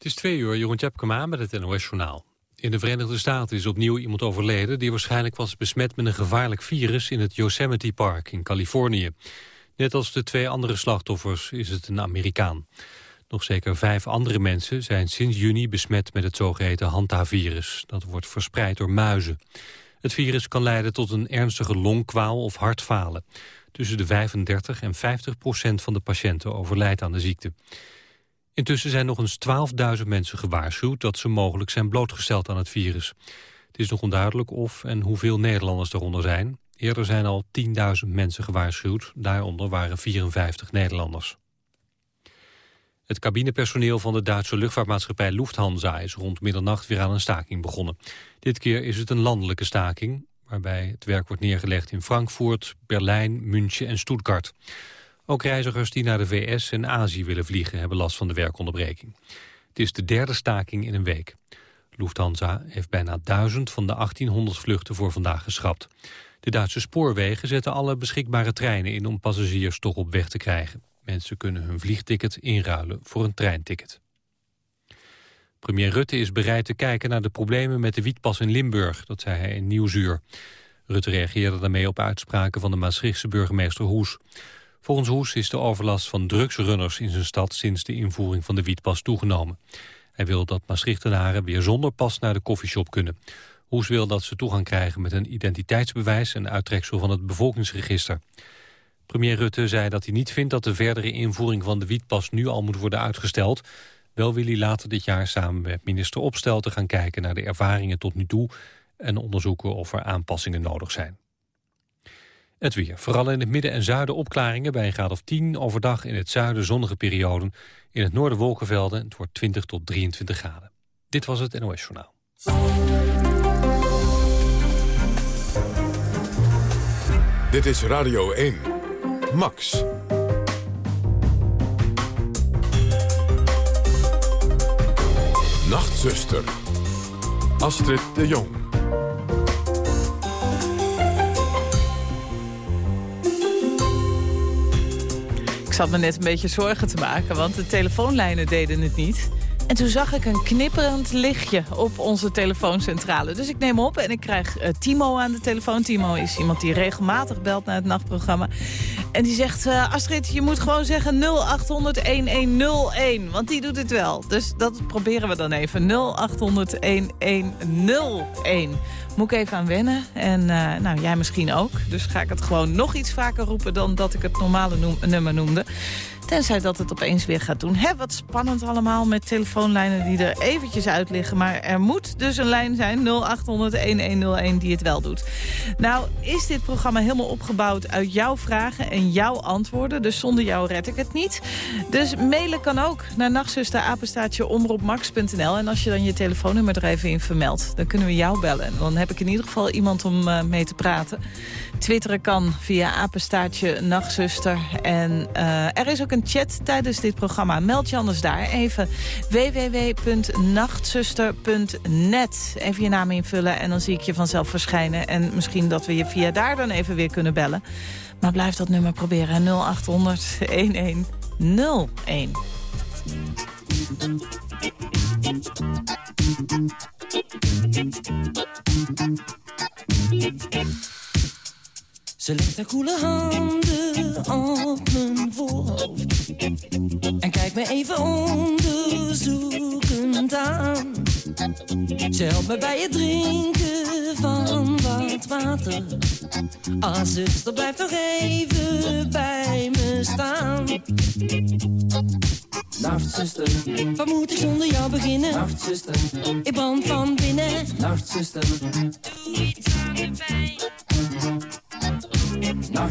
Het is twee uur, Jeroen Tjepkema met het NOS Journaal. In de Verenigde Staten is opnieuw iemand overleden... die waarschijnlijk was besmet met een gevaarlijk virus... in het Yosemite Park in Californië. Net als de twee andere slachtoffers is het een Amerikaan. Nog zeker vijf andere mensen zijn sinds juni besmet met het zogeheten Hanta-virus. Dat wordt verspreid door muizen. Het virus kan leiden tot een ernstige longkwaal of hartfalen. Tussen de 35 en 50 procent van de patiënten overlijdt aan de ziekte. Intussen zijn nog eens 12.000 mensen gewaarschuwd dat ze mogelijk zijn blootgesteld aan het virus. Het is nog onduidelijk of en hoeveel Nederlanders eronder zijn. Eerder zijn al 10.000 mensen gewaarschuwd, daaronder waren 54 Nederlanders. Het cabinepersoneel van de Duitse luchtvaartmaatschappij Lufthansa is rond middernacht weer aan een staking begonnen. Dit keer is het een landelijke staking, waarbij het werk wordt neergelegd in Frankfurt, Berlijn, München en Stuttgart. Ook reizigers die naar de VS en Azië willen vliegen hebben last van de werkonderbreking. Het is de derde staking in een week. Lufthansa heeft bijna duizend van de 1800 vluchten voor vandaag geschrapt. De Duitse spoorwegen zetten alle beschikbare treinen in om passagiers toch op weg te krijgen. Mensen kunnen hun vliegticket inruilen voor een treinticket. Premier Rutte is bereid te kijken naar de problemen met de wietpas in Limburg. Dat zei hij in Nieuwsuur. Rutte reageerde daarmee op uitspraken van de Maastrichtse burgemeester Hoes. Volgens Hoes is de overlast van drugsrunners in zijn stad sinds de invoering van de wietpas toegenomen. Hij wil dat Maastrichtenaren weer zonder pas naar de koffieshop kunnen. Hoes wil dat ze toegang krijgen met een identiteitsbewijs en uittreksel van het bevolkingsregister. Premier Rutte zei dat hij niet vindt dat de verdere invoering van de wietpas nu al moet worden uitgesteld. Wel wil hij later dit jaar samen met minister Opstel te gaan kijken naar de ervaringen tot nu toe en onderzoeken of er aanpassingen nodig zijn. Het weer. Vooral in het midden en zuiden opklaringen bij een graad of 10. Overdag in het zuiden zonnige perioden. In het noorden wolkenvelden. Het wordt 20 tot 23 graden. Dit was het NOS Journaal. Dit is Radio 1. Max. Nachtzuster. Astrid de Jong. Zat me net een beetje zorgen te maken, want de telefoonlijnen deden het niet. En toen zag ik een knipperend lichtje op onze telefooncentrale. Dus ik neem op en ik krijg uh, Timo aan de telefoon. Timo is iemand die regelmatig belt naar het nachtprogramma. En die zegt, uh, Astrid, je moet gewoon zeggen 0800-1101. Want die doet het wel. Dus dat proberen we dan even. 0800-1101. Moet ik even aan wennen. En uh, nou, jij misschien ook. Dus ga ik het gewoon nog iets vaker roepen dan dat ik het normale nummer noemde. Tenzij dat het opeens weer gaat doen. Wat spannend allemaal met telefoonlijnen die er eventjes uit liggen. Maar er moet dus een lijn zijn, 0800-1101, die het wel doet. Nou, is dit programma helemaal opgebouwd uit jouw vragen en jouw antwoorden. Dus zonder jou red ik het niet. Dus mailen kan ook naar nachtzuster, omroepmax.nl. En als je dan je telefoonnummer er even in vermeldt, dan kunnen we jou bellen. Dan heb ik in ieder geval iemand om uh, mee te praten. Twitteren kan via apenstaartje nachtzuster. En uh, er is ook een chat tijdens dit programma. Meld je anders daar even www.nachtzuster.net. Even je naam invullen en dan zie ik je vanzelf verschijnen. En misschien dat we je via daar dan even weer kunnen bellen. Maar blijf dat nummer proberen. 0800 1101. Koele handen op mijn voorhoofd En kijkt me even onderzoekend aan Ze helpt me bij het drinken van wat water Ah, zuster, blijf nog even bij me staan Nacht, zuster. Wat moet ik zonder jou beginnen? Nacht, zuster. Ik brand van binnen. Nacht, zuster. Doe iets aan de pijn.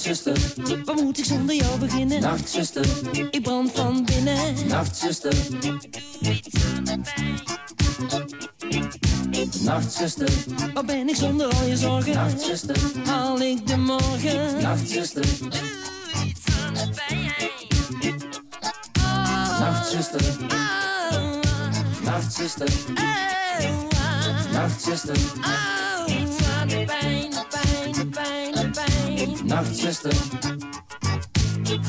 Nachtzuster, wat moet ik zonder jou beginnen? Nachtzuster, ik brand van binnen. Nachtzuster, doe iets pijn. Nachtzuster, wat ben ik zonder al je zorgen? Nachtzuster, haal ik de morgen? Nachtzuster, doe iets aan de pijn. Nachtzuster, Nachtzuster, Nachtzuster, iets de pijn, de pijn, de pijn, de pijn. Nachtzuster,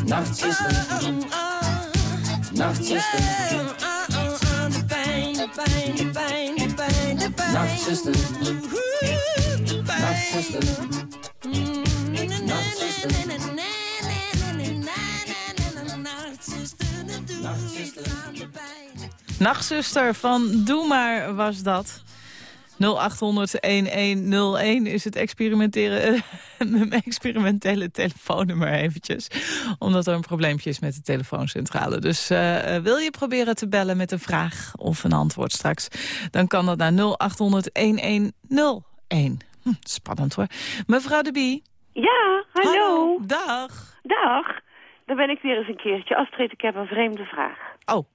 Nachtzuster, Nachtzuster, pijn, de pijn. Nachtzuster, Nachtzuster, Nachtzuster van Doe Maar was dat. 0800-1101 is het experimenteren, mijn experimentele telefoonnummer eventjes. Omdat er een probleempje is met de telefooncentrale. Dus eh, wil je proberen te bellen met een vraag of een antwoord straks... dan kan dat naar 0800-1101. Hm, spannend hoor. Mevrouw de Bie. Ja, hallo. Dag. Dag. Dan ben ik weer eens een keertje. Astrid, ik heb een vreemde vraag. Oh,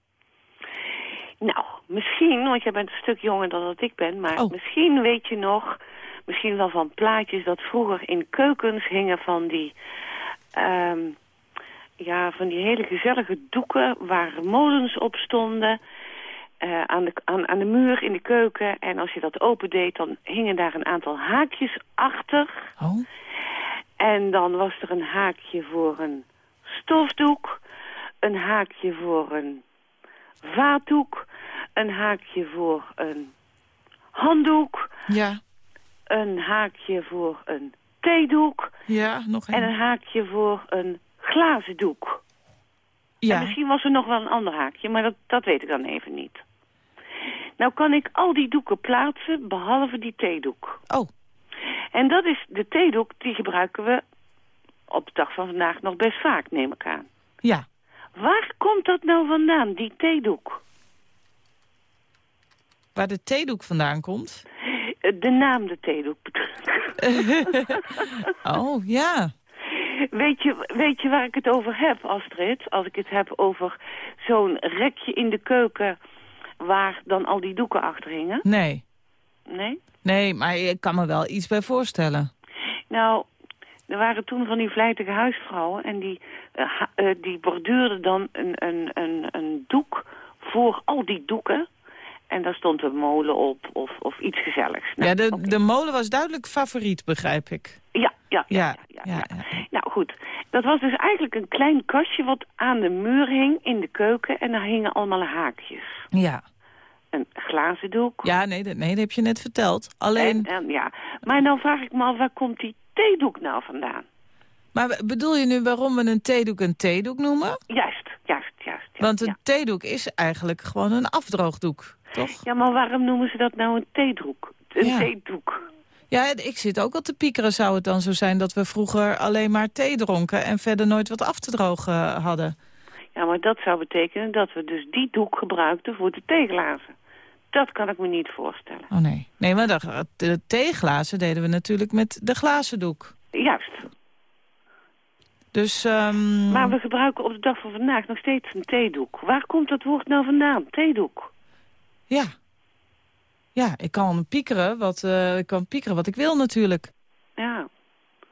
Nou, misschien, want jij bent een stuk jonger dan dat ik ben... maar Oh. misschien weet je nog, misschien wel van plaatjes... dat vroeger in keukens hingen van die... ehm, ja, van die hele gezellige doeken waar molens op stonden... eh, aan, de, aan, aan de muur in de keuken. En als je dat opendeed, dan hingen daar een aantal haakjes achter... oh. En dan was er een haakje voor een stofdoek, een haakje voor een vaatdoek, een haakje voor een handdoek, Ja, een haakje voor een theedoek ja, nog en een. een haakje voor een glazen doek. En Ja, misschien was er nog wel een ander haakje, maar dat, dat weet ik dan even niet. Nou kan ik al die doeken plaatsen, behalve die theedoek. oh, En dat is de theedoek, die gebruiken we op de dag van vandaag nog best vaak, neem ik aan. ja. Waar komt dat nou vandaan, die theedoek? Waar de theedoek vandaan komt? Eh, De naam de theedoek. Oh, ja. Weet je, weet je waar ik het over heb, Astrid? Als ik het heb over zo'n rekje in de keuken waar dan al die doeken achter hingen? Nee. Nee? Nee, maar ik kan me wel iets bij voorstellen. Nou, er waren toen van die vlijtige huisvrouwen en die, eh, eh, die borduurden dan een, een, een, een doek voor al die doeken. En daar stond een molen op of, of iets gezelligs. Nou, ja, de, de molen was duidelijk favoriet, begrijp ik. ja, ja, ja, Ja, ja. Nou goed, dat was dus eigenlijk een klein kastje wat aan de muur hing in de keuken. En daar hingen allemaal haakjes. Ja, Een glazen doek. ja nee, dat, nee, dat heb je net verteld. Alleen, En, en, ja. Maar dan vraag ik me af, waar komt die theedoek nou vandaan? Maar bedoel je nu waarom we een theedoek een theedoek noemen? Juist, juist, juist. Want een ja. theedoek is eigenlijk gewoon een afdroogdoek, toch? ja, maar waarom noemen ze dat nou een theedoek? Een Ja. theedoek. Ja, ik zit ook al te piekeren. Zou het dan zo zijn dat we vroeger alleen maar thee dronken... en verder nooit wat af te drogen hadden? Ja, maar dat zou betekenen dat we dus die doek gebruikten voor de theeglazen. Dat kan ik me niet voorstellen. Oh nee. Nee, maar de, de theeglazen deden we natuurlijk met de glazen doek. Juist. Dus, ehm, Maar we gebruiken op de dag van vandaag nog steeds een theedoek. Waar komt dat woord nou vandaan? Theedoek. ja. Ja, ik kan piekeren wat, eh, ik kan piekeren wat ik wil natuurlijk. Ja.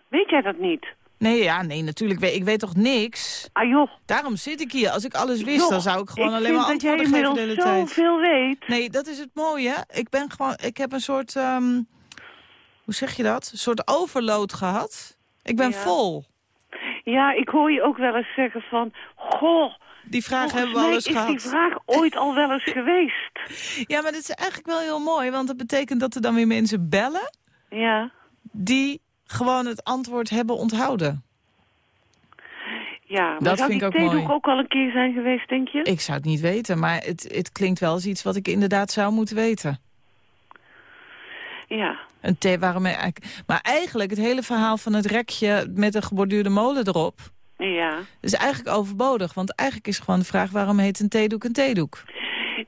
Weet jij dat niet? Nee, ja, nee, natuurlijk. weet- Ik weet toch niks? Ah joh. Daarom zit ik hier. Als ik alles wist, joh, dan zou ik gewoon alleen maar antwoorden geven de hele tijd. zoveel weet. Nee, dat is het mooie. Ik ben gewoon, ik heb een soort, ehm, hoe zeg je dat? Een soort overload gehad. Ik ben Ja. vol. Ja, ik hoor je ook wel eens zeggen van... Goh, Die vraag volgens hebben we al eens is gehad. die vraag ooit al wel eens geweest. Ja, maar dit is eigenlijk wel heel mooi. Want dat betekent dat er dan weer mensen bellen... Ja. die gewoon het antwoord hebben onthouden. Ja, maar Dat zou vind ik ook mooi. ook al een keer zijn geweest, denk je? Ik zou het niet weten, maar het, het klinkt wel als iets wat ik inderdaad zou moeten weten. Ja. Een thee, waarom eigenlijk... Maar eigenlijk het hele verhaal van het rekje met een geborduurde molen erop... Ja. is eigenlijk overbodig. Want eigenlijk is gewoon de vraag waarom heet een theedoek een theedoek?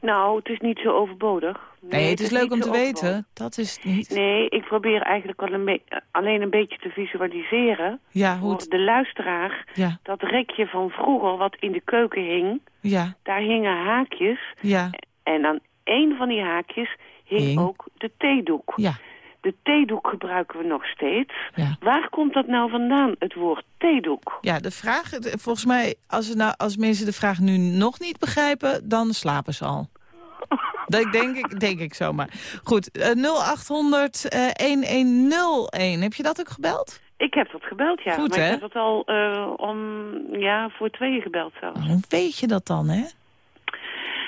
Nou, het is niet zo overbodig. Nee, het is leuk om te overbodig. weten. Dat is het niet. Nee, ik probeer eigenlijk al een alleen een beetje te visualiseren... Ja, hoe voor de luisteraar... Ja, dat rekje van vroeger wat in de keuken hing... ja, daar hingen haakjes... ja, en aan één van die haakjes hing, Hing. ook de theedoek. ja, De theedoek gebruiken we nog steeds. ja. Waar komt dat nou vandaan, het woord theedoek? Ja, de vraag, volgens mij, als, nou, als mensen de vraag nu nog niet begrijpen, dan slapen ze al. Dat denk ik, denk ik zomaar. Goed, eh, 0800 eh, 1101. Heb je dat ook gebeld? Ik heb dat gebeld, ja. Goed, maar hè? ik heb dat al eh, om, ja, voor tweeën gebeld zelfs. Hoe weet je dat dan, hè?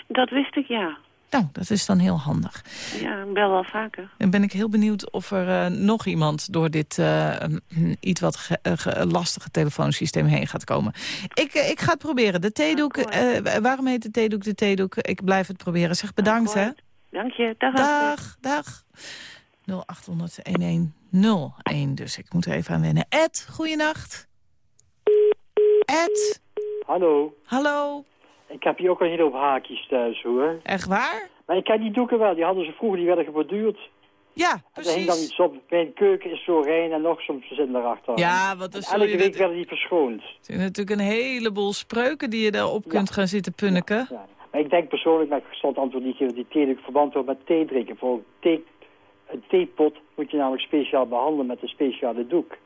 Dat wist ik, ja. Nou, dat is dan heel handig. Ja, ik bel wel vaker. Dan ben ik heel benieuwd of er eh, nog iemand door dit eh, mm, iets wat ge- eh, ge- lastige telefoonsysteem heen gaat komen. Ik, ik ga het proberen. De theedoek, eh, waarom heet de theedoek de theedoek? Ik blijf het proberen. Zeg bedankt, hè? Dank je. Dag. Dag, dag. 0800-1101. Dus ik moet er even aan wennen. Ed, goeienacht. Ed, Hallo, hallo. Ik heb hier ook een hele hoop haakjes thuis hoor. Echt waar? Maar ik ken die doeken wel, die hadden ze vroeger, die werden geborduurd. Ja, En er hing dan precies. iets op, mijn keuken is zo rein en nog soms zitten erachter. Ja, En zul elke week dat... werden die verschoond. Er zijn natuurlijk een heleboel spreuken die je daarop Ja. kunt gaan zitten punniken. Ja. Maar ik denk persoonlijk, maar ik zal het antwoord niet geven, die theedoek verband wordt met thee drinken. Voor thee, een theepot moet je namelijk speciaal behandelen met een speciale doek.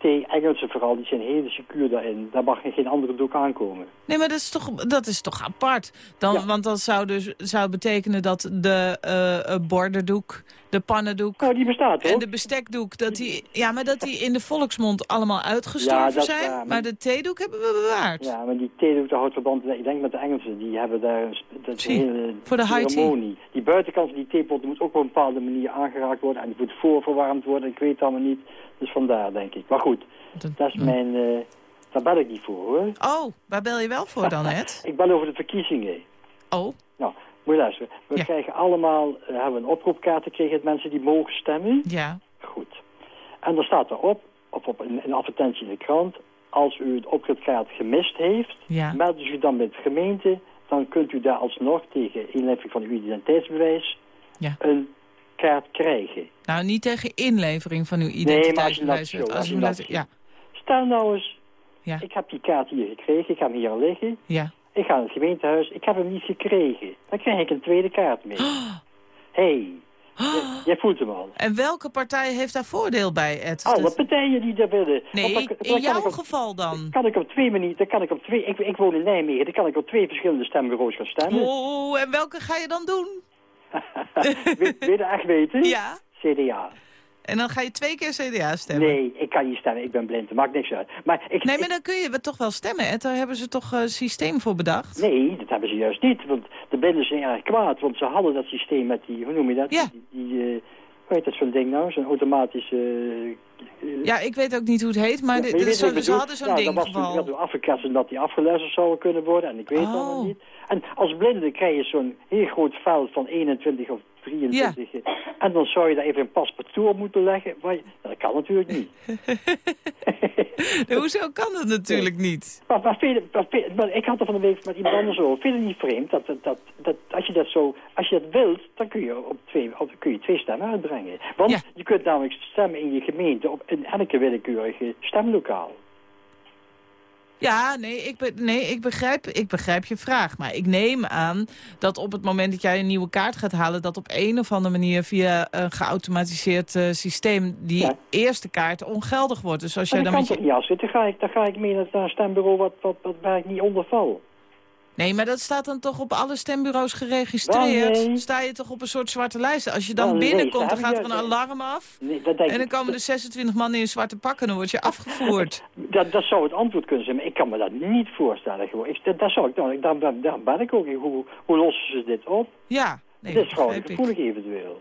Thee, Engelse vooral, die zijn hele secuur daarin. Daar mag geen andere doek aankomen. Nee, maar dat is toch, dat is toch apart? Dan, Ja. Want dat zou dus zou betekenen dat de eh, borderdoek, de pannendoek Nou, die bestaat en de bestekdoek... Dat die, ja, maar dat die in de volksmond allemaal uitgestorven Ja, dat is zijn. maar- maar de theedoek hebben we bewaard. Ja, maar die theedoek, houdt verband, ik denk met de Engelsen, die hebben daar dat Zie, hele voor de ceremonie. Die buitenkant van die theepot moet ook op een bepaalde manier aangeraakt worden en die moet voorverwarmd worden, ik weet het allemaal niet. Dus vandaar, denk ik. Maar goed, Dat- dat is mijn, eh, daar bel ik niet voor hoor. Oh, waar bel je wel voor dan, Ed? Ik bel over de verkiezingen. Oh, Nou, moet je luisteren. We Ja. krijgen allemaal, eh, hebben een oproepkaart gekregen met mensen die mogen stemmen. ja. Goed. En er staat erop, of op een, een advertentie in de krant, als u het oproepkaart gemist heeft, Ja. Meld u dan met de gemeente, dan kunt u daar alsnog tegen inlevering van uw identiteitsbewijs Ja. een kaart krijgen. Nou, niet tegen inlevering van uw maar als identiteitsbewijs. dat zo- als hem dat ja, Stel nou eens, Ja. ik heb die kaart hier gekregen, ik heb hem hier liggen. ja. Ik ga naar het gemeentehuis, ik heb hem niet gekregen. Dan krijg ik een tweede kaart mee. hey, jij- jij voelt hem al. En welke partij heeft daar voordeel bij, Ed? Alle partijen die daar willen. Nee, dan- dan in jouw op- geval dan. Kan ik op twee minuten, kan ik op twee, ik, ik woon in Nijmegen, dan kan ik op twee verschillende stembureaus gaan stemmen. Oh, en welke ga je dan doen? Wil je dat echt weten? Ja. CDA. En dan ga je twee keer CDA stemmen? Nee, ik kan niet stemmen. Ik ben blind. Dat maakt niks uit. Maar ik, Nee, maar dan kun je toch wel stemmen, Ed? Daar hebben ze toch een systeem voor bedacht? nee, dat hebben ze juist niet. Want de blinden zijn erg kwaad. Want ze hadden dat systeem met die, hoe noem je dat? Ja. Die, die eh, hoe heet dat zo'n ding nou? Zo'n automatische... eh, Ja, ik weet ook niet hoe het heet, maar, Ja, maar zo, ze hadden zo'n Nou, ding dat was door afgekast dat die afgeluisterd zouden kunnen worden. En ik weet Oh. allemaal niet. En als blinde krijg je zo'n heel groot veld van 21 of 23. En dan zou je daar even een paspartout op moeten leggen. Maar dat kan natuurlijk niet. Hoezo kan dat natuurlijk niet? Maar, maar, vind maar vind je- maar ik had er van de week met iemand anders over. Vind je het niet vreemd dat, dat, dat, dat als je dat zo, als je dat wilt, dan kun je op twee, op, kun je twee stemmen uitbrengen. Want Ja. je kunt namelijk stemmen in je gemeente op in elke willekeurige stemlokaal. Ja, nee ik, be- nee, ik, begrijp, ik begrijp je vraag. Maar ik neem aan dat op het moment dat jij een nieuwe kaart gaat halen... dat op een of andere manier via een geautomatiseerd eh, systeem... die Ja. eerste kaart ongeldig wordt. Dus als jij dan met je... niet als Dan ga ik, dan ga ik mee naar een stembureau wat, wat, wat, waar ik niet onder val. Nee, maar dat staat dan toch op alle stembureaus geregistreerd? Nee. Sta je toch op een soort zwarte lijst? Als je dan nee, binnenkomt, dan gaat er een alarm af... Nee, dat denk En dan komen er 26 mannen in zwarte pakken en dan word je afgevoerd. Dat, dat zou het antwoord kunnen zijn, maar ik kan me dat niet voorstellen. Gewoon. Ik, dat, dat zou ik, nou, daar, daar, ben ik ook in. Hoe, hoe lossen ze dit op? Ja, nee, dat is gewoon gevoelig eventueel.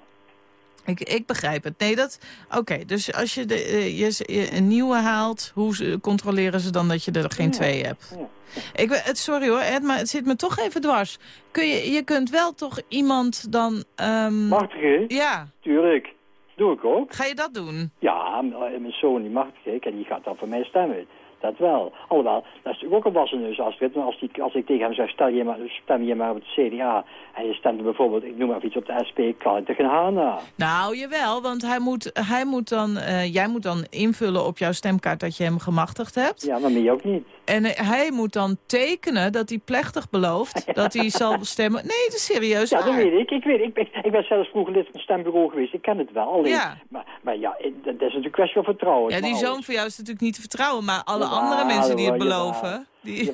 Ik, ik begrijp het. Nee, dat... Oké, dus als je, de, eh, je, je een nieuwe haalt, hoe ze, controleren ze dan dat je er geen Ja, twee hebt? ja. Ik, we- het, sorry hoor, Ed, maar het zit me toch even dwars. Kun je, je kunt wel toch iemand dan... Machtige, ja, tuurlijk. Doe ik ook. ga je dat doen? Ja, eh, mijn zoon die machtig en die gaat dan voor mij stemmen. Dat wel. Alhoewel, dat is natuurlijk ook een wassen neus Astrid. Want als, die, als ik tegen hem zeg, stel je maar, stem je maar op het CDA... en je stemt bijvoorbeeld, ik noem maar iets op de SP... kan ik tegen Hana. Nou, jawel, want hij moet, hij moet dan, eh, jij moet dan invullen op jouw stemkaart dat je hem gemachtigd hebt. Ja, maar mij ook niet. En hij moet dan tekenen dat hij plechtig belooft dat hij zal stemmen. Nee, dat is serieus Ja, dat weet ik. Ik, weet, ik, ben, ik ben zelfs vroeger lid van het stembureau geweest. Ik ken het wel. Alleen, Ja. maar, maar ja, eh, dat is natuurlijk een kwestie van vertrouwen. Ja, die zoon van jou is natuurlijk niet te vertrouwen, maar alle andere mensen die het beloven. Die...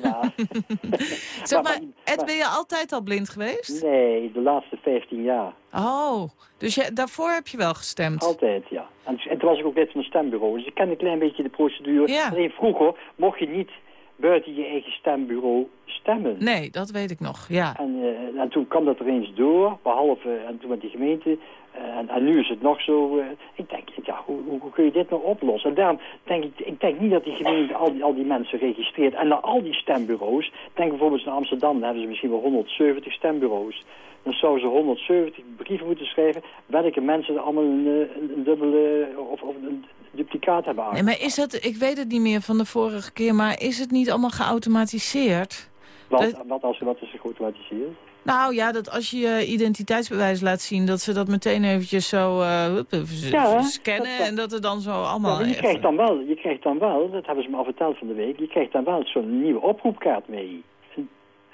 Zeg maar, maar- Ed, ben je altijd al blind geweest? Nee, de laatste 15 jaar. Oh, dus je, daarvoor heb je wel gestemd? Altijd, ja. En, en toen was ik ook lid van een stembureau. Dus ik ken een klein beetje de procedure. Ja. Alleen vroeger mocht je niet buiten je eigen stembureau stemmen. Nee, dat weet ik nog, ja. En, eh, en toen kwam dat er eens door, behalve, en toen met die gemeente, en, en nu is het nog zo, eh, ik denk, ja, hoe, hoe, kun je dit nou oplossen? En daarom denk ik, ik denk niet dat die gemeente al die, al die mensen registreert. En naar al die stembureaus, denk bijvoorbeeld in Amsterdam, daar hebben ze misschien wel 170 stembureaus. Dan zouden ze 170 brieven moeten schrijven, welke mensen er allemaal een, eh, een, dubbele of, of een duplicaat hebben Nee, aangemaakt. maar is het, ik weet het niet meer van de vorige keer, maar is het niet allemaal geautomatiseerd? Wat, dat- wat, als, wat is er geautomatiseerd? Nou ja, dat als je je identiteitsbewijs laat zien, dat ze dat meteen eventjes zo eh, hup, Ja, scannen dat- en dat er dan zo Ja, allemaal... maar je krijgt dan wel, je krijgt dan wel, dat hebben ze me al verteld van de week, je krijgt dan wel zo'n nieuwe oproepkaart mee.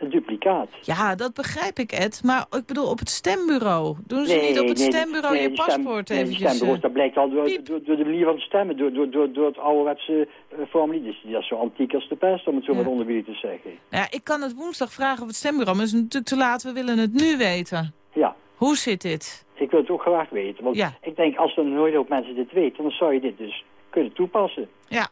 Een, duplicaat. Ja, dat begrijp ik, Ed. Maar ik bedoel, op het stembureau. Doen ze niet op het nee, stembureau nee, je stem- paspoort nee, die eventjes... stembureaus, eh, dat blijkt al door, door, door de manier van stemmen, door, door, door, door het ouderwetse formulier. Dus dat is zo antiek als de pest, om het zo Ja. met onderbieden te zeggen. Nou ja, ik kan het woensdag vragen op het stembureau, maar het is natuurlijk te laat. We willen het nu weten. Ja, Hoe zit dit? ik wil het ook graag weten. Want Ja. ik denk, als er nooit ook mensen dit weten, dan zou je dit dus kunnen toepassen. Ja.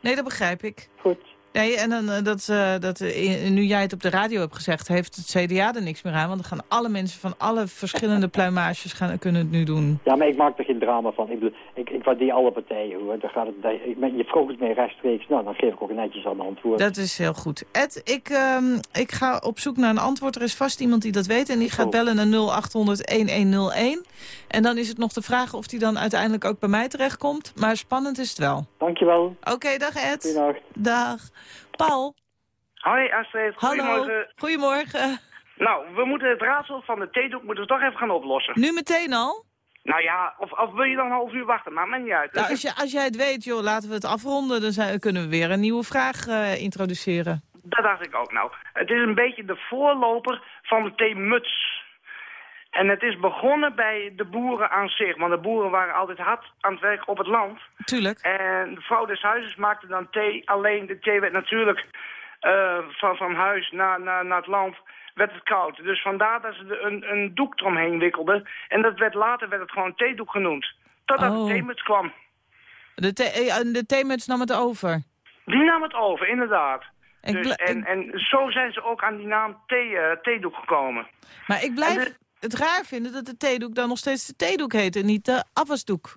Nee, dat begrijp ik. Goed. Nee, en dan, eh, dat, eh, dat, eh, nu jij het op de radio hebt gezegd, heeft het CDA er niks meer aan. Want dan gaan alle mensen van alle verschillende pluimages gaan, kunnen het nu doen. Ja, maar ik maak er geen drama van. Ik, bedoel, ik, ik waardeer alle partijen, hoor. Dan gaat het, daar- je vroeg het mij rechtstreeks, nou, dan geef ik ook netjes aan de antwoord. Dat is heel goed. Ed, ik, ehm, ik ga op zoek naar een antwoord. Er is vast iemand die dat weet en die gaat Oh. bellen naar 0800-1101. En dan is het nog de vraag of die dan uiteindelijk ook bij mij terechtkomt. Maar spannend is het wel. Dankjewel. Oké, dag Ed. Goedendag. Dag. Paul, Hoi Astrid, hallo. goedemorgen. Goedemorgen. Nou, we moeten het raadsel van de theedoek moeten we toch even gaan oplossen. Nu meteen al? Nou ja, of, of wil je dan een half uur wachten? Maakt mij niet uit. Nou, als, je, als jij het weet, joh, laten we het afronden. Dan zijn, kunnen we weer een nieuwe vraag eh, introduceren. Dat dacht ik ook nou. Het is een beetje de voorloper van de theemuts. En het is begonnen bij de boeren aan zich. Want de boeren waren altijd hard aan het werk op het land. Tuurlijk. En de vrouw des huizes maakte dan thee. Alleen de thee werd natuurlijk eh, van, van huis naar, naar, naar het land werd het koud. Dus vandaar dat ze er een, een doek eromheen wikkelden. En dat werd, later werd het gewoon theedoek genoemd. Totdat Oh. de theemuts kwam. De, thee- eh, de theemuts nam het over. Die nam het over, inderdaad. Dus, en, en zo zijn ze ook aan die naam thee, eh, theedoek gekomen. maar ik blijf het raar vinden dat de theedoek dan nog steeds de theedoek heet... en niet de afwasdoek.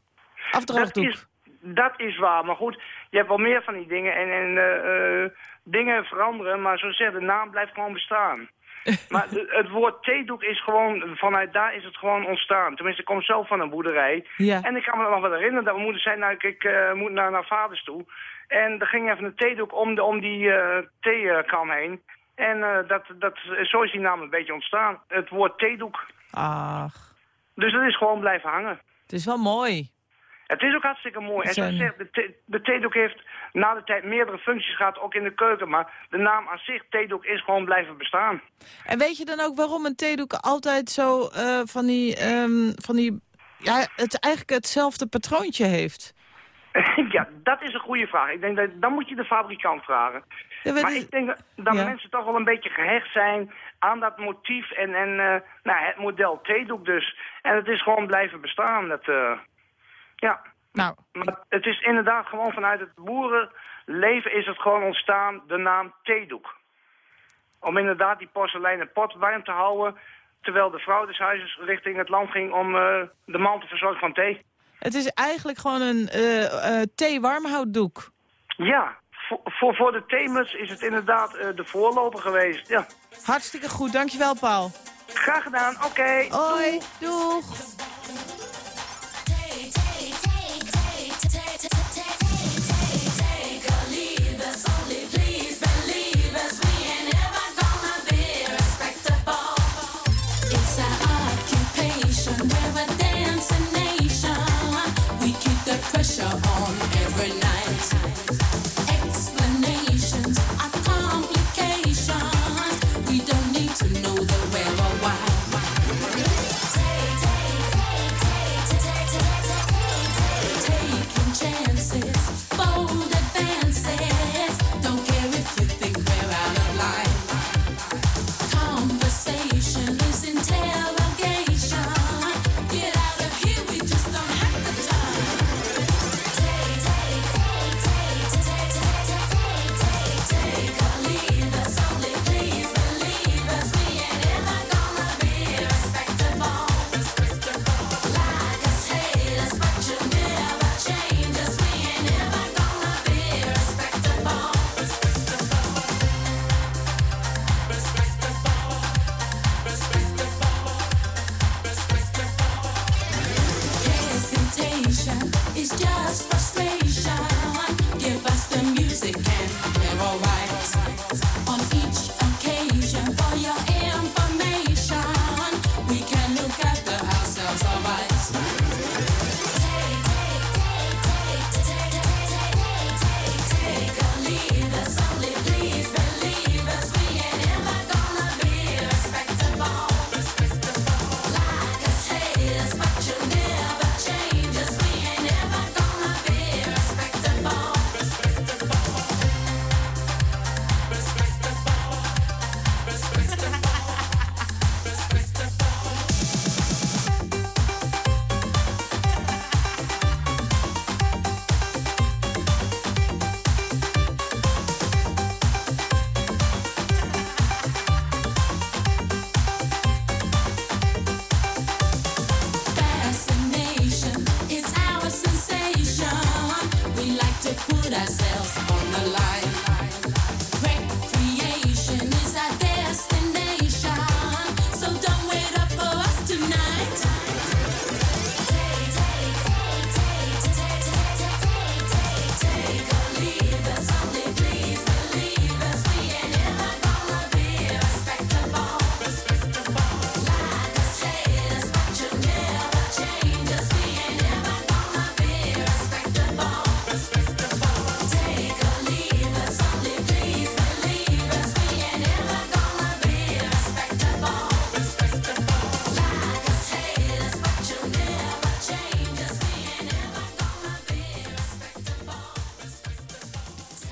Dat Afdroogdoek. is, dat is waar. Maar goed, je hebt wel meer van die dingen. En, en eh, eh, dingen veranderen, maar zo zeggen de naam blijft gewoon bestaan. Maar het woord theedoek is gewoon, vanuit daar is het gewoon ontstaan. Tenminste, ik kom zelf van een boerderij. Ja. En ik kan me nog wel herinneren dat mijn moeder zei, nou, ik, ik eh, moet naar, naar vaders toe. En er ging even een theedoek om, de, om die theekan heen. En eh, dat, dat, zo is die naam een beetje ontstaan. Het woord theedoek. Ach, Dus dat is gewoon blijven hangen. het is wel mooi. Het is ook hartstikke mooi. En zoals gezegd, de, thee- de theedoek heeft na de tijd meerdere functies gehad, ook in de keuken. Maar de naam aan zich, theedoek, is gewoon blijven bestaan. En weet je dan ook waarom een theedoek altijd zo eh, van die... ehm, van die ja, het eigenlijk hetzelfde patroontje heeft? ja, dat is een goede vraag. Ik denk dat, dan moet je de fabrikant vragen. Ja, maar ik denk dat- Ja. mensen toch wel een beetje gehecht zijn aan dat motief en, en eh, nou, het model theedoek dus. En het is gewoon blijven bestaan. Dat, eh, ja, Nou, maar het is inderdaad gewoon vanuit het boerenleven is het gewoon ontstaan, de naam theedoek. Om inderdaad die porseleinen pot warm te houden, terwijl de vrouw des huizes richting het land ging om eh, de man te verzorgen van thee. Het is eigenlijk gewoon een eh, eh, thee-warmhoutdoek. Ja, voor, voor, voor de theemuts is het inderdaad eh, de voorloper geweest. Ja. Hartstikke goed, dankjewel Paul. Graag gedaan, oké. Hoi, doeg.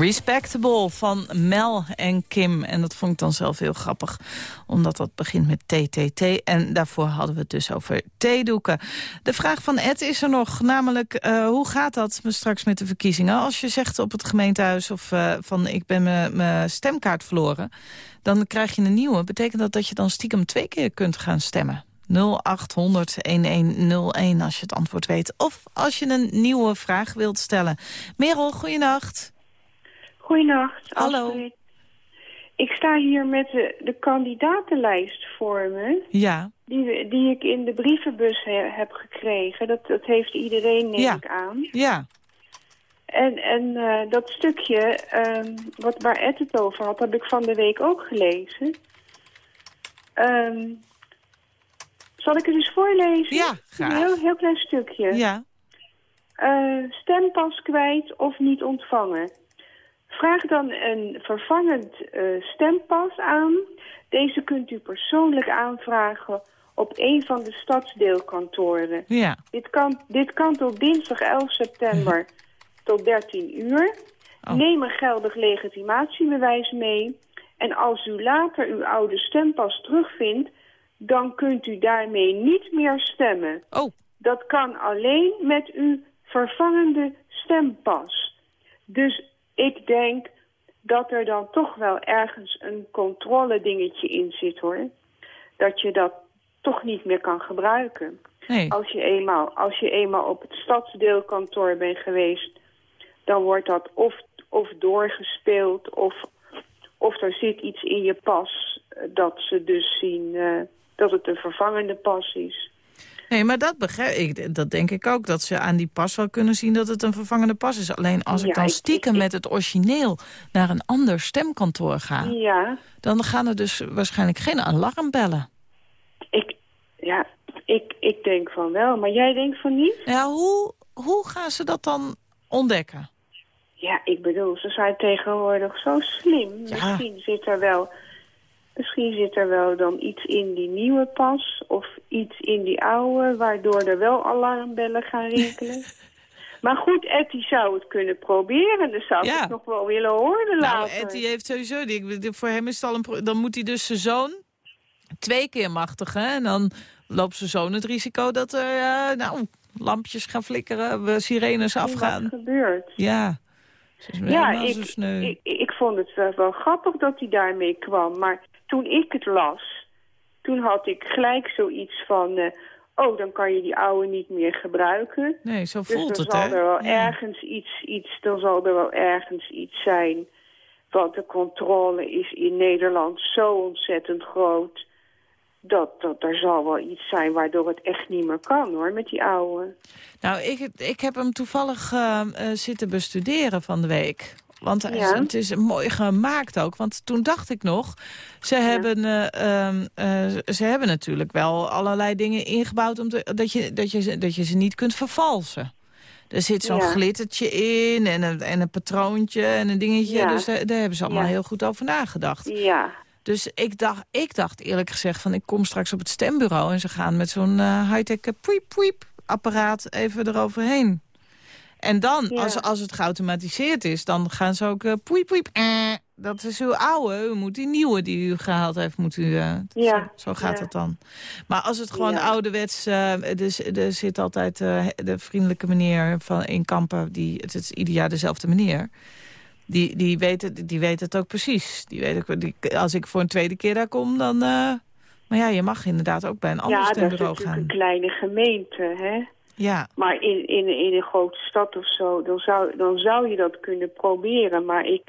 Respectable van Mel en Kim. En dat vond ik dan zelf heel grappig. Omdat dat begint met TTT. En daarvoor hadden we het dus over theedoeken. De vraag van Ed is er nog. Namelijk, eh, hoe gaat dat straks met de verkiezingen? Als je zegt op het gemeentehuis of eh, van ik ben mijn- stemkaart verloren. Dan krijg je een nieuwe. Betekent dat dat je dan stiekem twee keer kunt gaan stemmen? 0800-1101 als je het antwoord weet. Of als je een nieuwe vraag wilt stellen. Merel, goeienacht. Goeienacht. Hallo. Astrid. ik sta hier met de, de kandidatenlijst voor me. Ja, Die, die ik in de brievenbus he- heb gekregen. Dat, dat heeft iedereen, neem Ja. ik aan. ja. En, en eh, dat stukje ehm, wat, waar Ed het over had, heb ik van de week ook gelezen. Ehm, zal ik het eens voorlezen? Ja, Een graag. heel, heel klein stukje. Ja, Eh, stempas kwijt of niet ontvangen. Vraag dan een vervangend eh, stempas aan. Deze kunt u persoonlijk aanvragen op een van de stadsdeelkantoren. ja. Dit kan, dit kan tot dinsdag 11 september tot 13 uur. Oh. Neem een geldig legitimatiebewijs mee. En als u later uw oude stempas terugvindt, dan kunt u daarmee niet meer stemmen. Oh, Dat kan alleen met uw vervangende stempas. Dus ik denk dat er dan toch wel ergens een controle dingetje in zit hoor. Dat je dat toch niet meer kan gebruiken. nee. Als je eenmaal, als je eenmaal op het stadsdeelkantoor bent geweest, dan wordt dat of, of doorgespeeld of, of er zit iets in je pas eh, dat ze dus zien eh, dat het een vervangende pas is. Nee, maar dat begrijp ik. Dat denk ik ook. Dat ze aan die pas wel kunnen zien dat het een vervangende pas is. Alleen als ik dan ik- stiekem ik- met het origineel naar een ander stemkantoor ga... Ja, dan gaan er dus waarschijnlijk geen alarmbellen. ik, ja, ik, ik denk van wel, maar jij denkt van niet? Ja, hoe, hoe gaan ze dat dan ontdekken? Ja, ik bedoel, ze zijn tegenwoordig zo slim. Ja. Misschien zit er wel... Misschien zit er wel dan iets in die nieuwe pas of iets in die oude... waardoor er wel alarmbellen gaan rinkelen. maar goed, Etty zou het kunnen proberen. Dan zou ik Ja. het nog wel willen horen Nou, later. Etty heeft sowieso... Die, voor hem is het al een... Dan moet hij dus zijn zoon twee keer machtigen. En dan loopt zijn zoon het risico dat er eh, nou, lampjes gaan flikkeren... sirenes afgaan. gebeurt. Ja. Ja, ik, ik, ik vond het wel grappig dat hij daarmee kwam. Maar toen ik het las, toen had ik gelijk zoiets van... eh, oh, dan kan je die oude niet meer gebruiken. nee, zo Dus voelt dan het, zal hè? er wel Ja. ergens iets, iets, dan zal er wel ergens iets zijn. Want de controle is in Nederland zo ontzettend groot. Dat, dat er zal wel iets zijn waardoor het echt niet meer kan hoor, met die oude. Nou, ik, ik heb hem toevallig eh, eh, zitten bestuderen van de week. Want hij is- Ja. het is mooi gemaakt ook. Want toen dacht ik nog, ze, hebben, eh, ehm, eh, ze hebben natuurlijk wel allerlei dingen ingebouwd... Om te, dat, je, dat, je, ze- dat je ze niet kunt vervalsen. Er zit zo'n Ja. glittertje in en een, en een patroontje en een dingetje. Ja. Dus daar, daar hebben ze allemaal heel goed over nagedacht. Ja, Dus ik dacht, ik dacht eerlijk gezegd van ik kom straks op het stembureau... en ze gaan met zo'n eh, high-tech apparaat even eroverheen. En dan, Ja. als, als het geautomatiseerd is, dan gaan ze ook uh, piep piep. eh, dat is uw oude, u moet die nieuwe die u gehaald heeft, moet u... eh, Ja, Zo, zo gaat ja. het dan. Maar als het gewoon Ja. ouderwets... eh, er, er zit altijd eh, de vriendelijke meneer van in Kampen... Die, het is ieder jaar dezelfde meneer... Die, die, weet het, die weet het ook precies. Die weet ook, die, als ik voor een tweede keer daar kom, dan... eh, maar ja, je mag inderdaad ook bij een ander ja dat is stembureau natuurlijk gaan. een kleine gemeente, hè. Ja, Maar in, in, in een grote stad of zo, dan zou, dan zou je dat kunnen proberen. Maar ik,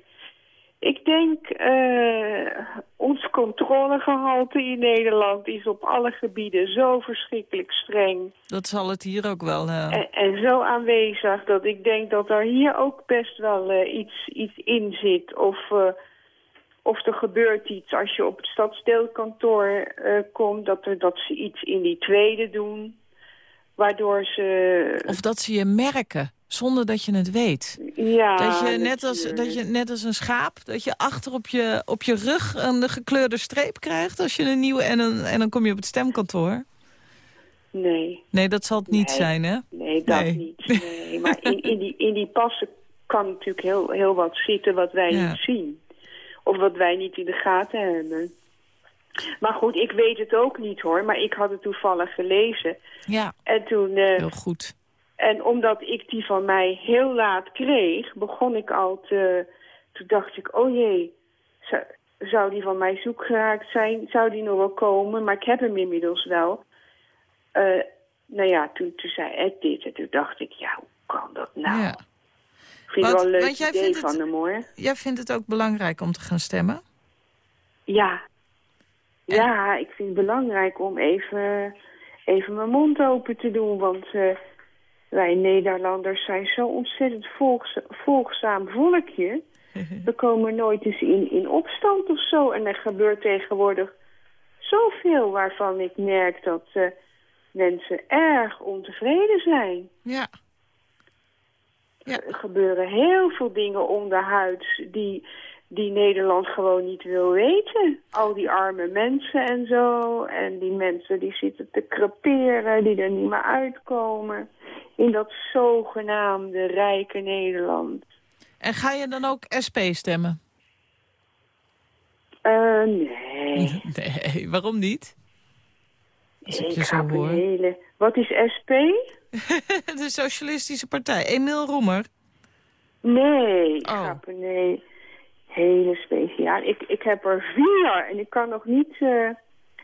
ik denk, eh, ons controlegehalte in Nederland is op alle gebieden zo verschrikkelijk streng. dat zal het hier ook wel. eh. En, en zo aanwezig dat ik denk dat er hier ook best wel eh, iets, iets in zit. Of, eh, of er gebeurt iets als je op het stadsdeelkantoor komt, dat, er, dat ze iets in die tweede doen. Waardoor ze... Of dat ze je merken, zonder dat je het weet. Ja, Dat je, net als, dat je net als een schaap, dat je achter op je, op je rug een gekleurde streep krijgt... als je een nieuwe en, een, en dan kom je op het stemkantoor. Nee, Nee, dat zal het niet Nee. zijn, hè? nee, dat Nee. niet. Nee. Maar in, in, die, in die passen kan natuurlijk heel, heel wat zitten wat wij Ja. niet zien. Of wat wij niet in de gaten hebben. Maar goed, ik weet het ook niet hoor. Maar ik had het toevallig gelezen. Ja, En toen... eh, heel goed. En omdat ik die van mij heel laat kreeg, begon ik al te... Toen dacht ik, oh jee, zou, zou die van mij zoek geraakt zijn? Zou die nog wel komen? Maar ik heb hem inmiddels wel. Eh, nou ja, toen, toen zei Ed dit en toen dacht ik, ja, hoe kan dat nou? Ja. Ik vind Want- het wel een leuk jij idee vindt van het- hem hoor. Jij vindt het ook belangrijk om te gaan stemmen? Ja. Ja, ik vind het belangrijk om even, even mijn mond open te doen. Want eh, wij Nederlanders zijn zo ontzettend volgs, volgzaam volkje. We komen nooit eens in, in opstand of zo. En er gebeurt tegenwoordig zoveel waarvan ik merk dat eh, mensen erg ontevreden zijn. Ja. Ja. Er gebeuren heel veel dingen onderhuids die, die Nederland gewoon niet wil weten. Al die arme mensen en zo. En die mensen die zitten te creperen, die er niet meer uitkomen. In dat zogenaamde rijke Nederland. En ga je dan ook SP stemmen? Eh, nee. Nee, waarom niet? Als ik ik zo hoor. hele... Wat is SP? De Socialistische Partij. Emiel Roemer. Nee, ik Oh. nee, hele speciaal. Ik, ik heb er vier en ik kan nog niet... eh,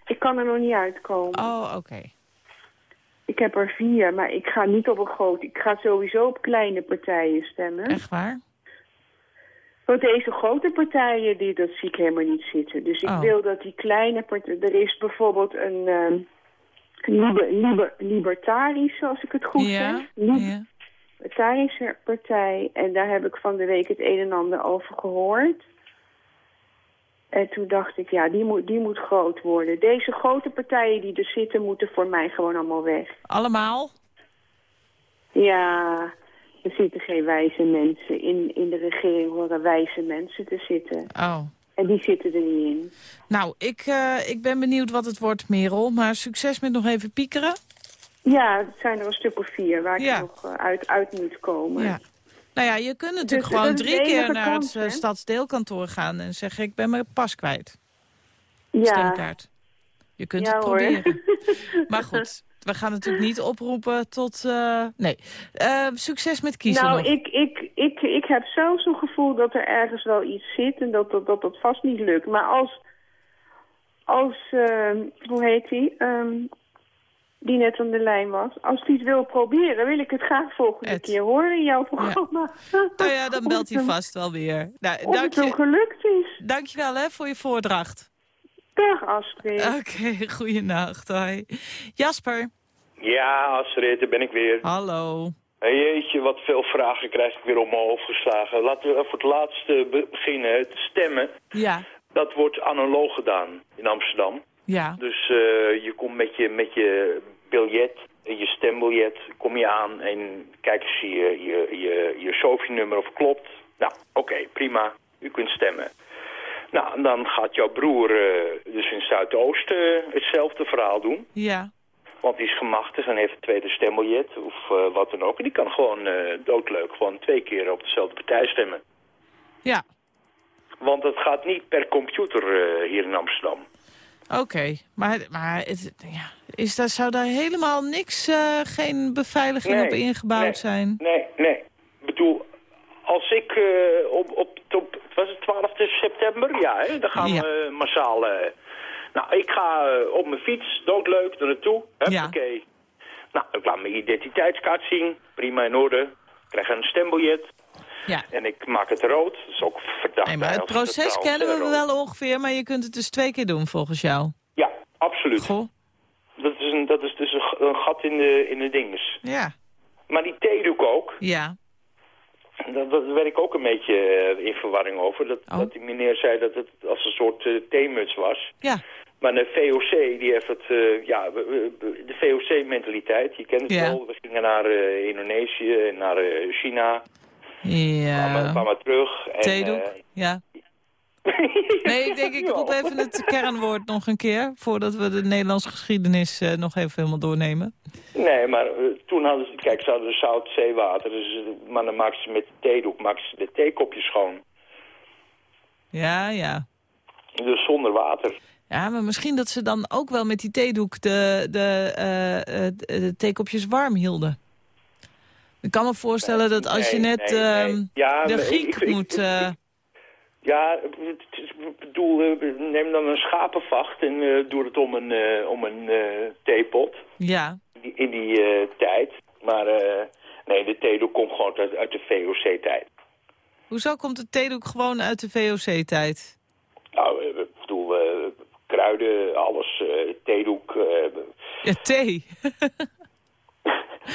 ik kan er nog niet uitkomen. Oh, oké. Ik heb er vier, maar ik ga niet op een groot. Ik ga sowieso op kleine partijen stemmen. Echt waar? Want deze grote partijen, die, dat zie ik helemaal niet zitten. Dus ik Oh. wil dat die kleine partijen... Er is bijvoorbeeld een ehm, liber, liber, libertarische, als ik het goed ja, zeg. Lib- ja. Libertarische partij. En daar heb ik van de week het een en ander over gehoord. En toen dacht ik, ja, die moet, die moet groot worden. Deze grote partijen die er zitten, moeten voor mij gewoon allemaal weg. Allemaal? Ja, er zitten geen wijze mensen. In, in de regering horen wijze mensen te zitten. Oh. En die zitten er niet in. Nou, ik, eh, ik ben benieuwd wat het wordt, Merel. Maar succes met nog even piekeren. Ja, het zijn er een stuk of vier waar ik Ja. nog eh, uit, uit moet komen. Ja. Nou ja, je kunt natuurlijk Dus gewoon drie keer naar kans, het eh, stadsdeelkantoor gaan en zeggen... ik ben mijn pas kwijt, Ja. stemkaart. Je kunt Ja, het hoor. proberen. maar goed, we gaan natuurlijk niet oproepen tot... eh, nee, succes met kiezen nou, nog. ik, ik, ik, ik heb zelf zo'n gevoel dat er ergens wel iets zit en dat dat, dat, dat vast niet lukt. Maar als, als ehm, hoe heet die, Ehm, die net aan de lijn was. Als die het wil proberen, wil ik het graag volgende keer horen in jouw programma. Nou ja, dan belt hij vast wel weer. Nou, Of dank het je, gelukt is. dankjewel hè, voor je voordracht. Dag Astrid. Oké, goeienacht. Hoi. Jasper, Ja, Astrid, daar ben ik weer. hallo. Jeetje, wat veel vragen krijg ik weer om mijn hoofd geslagen. Laten we voor het laatste be- beginnen. Het stemmen, Ja, dat wordt analoog gedaan in Amsterdam. ja, Dus eh, je komt met je, met je biljet, je stembiljet, kom je aan en kijk eens je, je, je, je SOFI-nummer of klopt. Nou, oké, prima. U kunt stemmen. Nou, en dan gaat jouw broer eh, dus in Zuidoost eh, hetzelfde verhaal doen. ja. Want die is gemachtigd en heeft een tweede stembiljet of eh, wat dan ook. En die kan gewoon eh, doodleuk gewoon twee keer op dezelfde partij stemmen. Ja, Want het gaat niet per computer hier in Amsterdam. Oké. Maar, maar het, ja, is daar, zou daar helemaal niks, eh, geen beveiliging Nee, op ingebouwd nee. zijn? Nee, nee. Ik bedoel, als ik eh, op, op, op, was het 12 september? Ja, hè, dan gaan Ja. we massaal... eh, nou, ik ga op mijn fiets, doodleuk, er naartoe. Oké. Nou, ik laat mijn identiteitskaart zien. Prima in orde. Ik krijg een stembiljet. Ja. En ik maak het rood. Dat is ook verdacht. Nee, maar het proces kennen we rood- wel ongeveer, maar je kunt het dus twee keer doen volgens jou. Ja, absoluut. Goh, Dat is, een, dat is dus een, gat in de, in de dinges. ja, Maar die theedoek ook. ja. Daar werd ik ook een beetje eh, in verwarring over. Dat, Oh. dat die meneer zei dat het als een soort eh, theemuts was. Ja, Maar de VOC, die heeft het, eh, ja, de VOC-mentaliteit, je kent het Ja. wel. We gingen naar Indonesië en naar China, ja. kwamen terug. En, Theedoek, eh, ja. Nee, ik denk ik roep even het kernwoord nog een keer... voordat we de Nederlandse geschiedenis eh, nog even helemaal doornemen. Nee, maar eh, toen hadden ze, kijk, ze hadden zout zeewater, dus, maar dan maken ze met de theedoek maken ze de theekopjes schoon. Ja, ja. Dus zonder water. Ja, maar misschien dat ze dan ook wel met die theedoek de, de, de theekopjes warm hielden. Ik kan me voorstellen dat als je net nee, nee. ehm, Ja, de Griek ik- ik- moet... eh, Ja, ik bedoel, eh, neem dan een schapenvacht en eh, doe het om een, eh, om een theepot ja, in die tijd. Maar nee, de theedoek komt gewoon uit, uit de VOC-tijd. hoezo komt de theedoek gewoon uit de VOC-tijd? Nou, ik bedoel, kruiden, alles, theedoek. Ja, thee.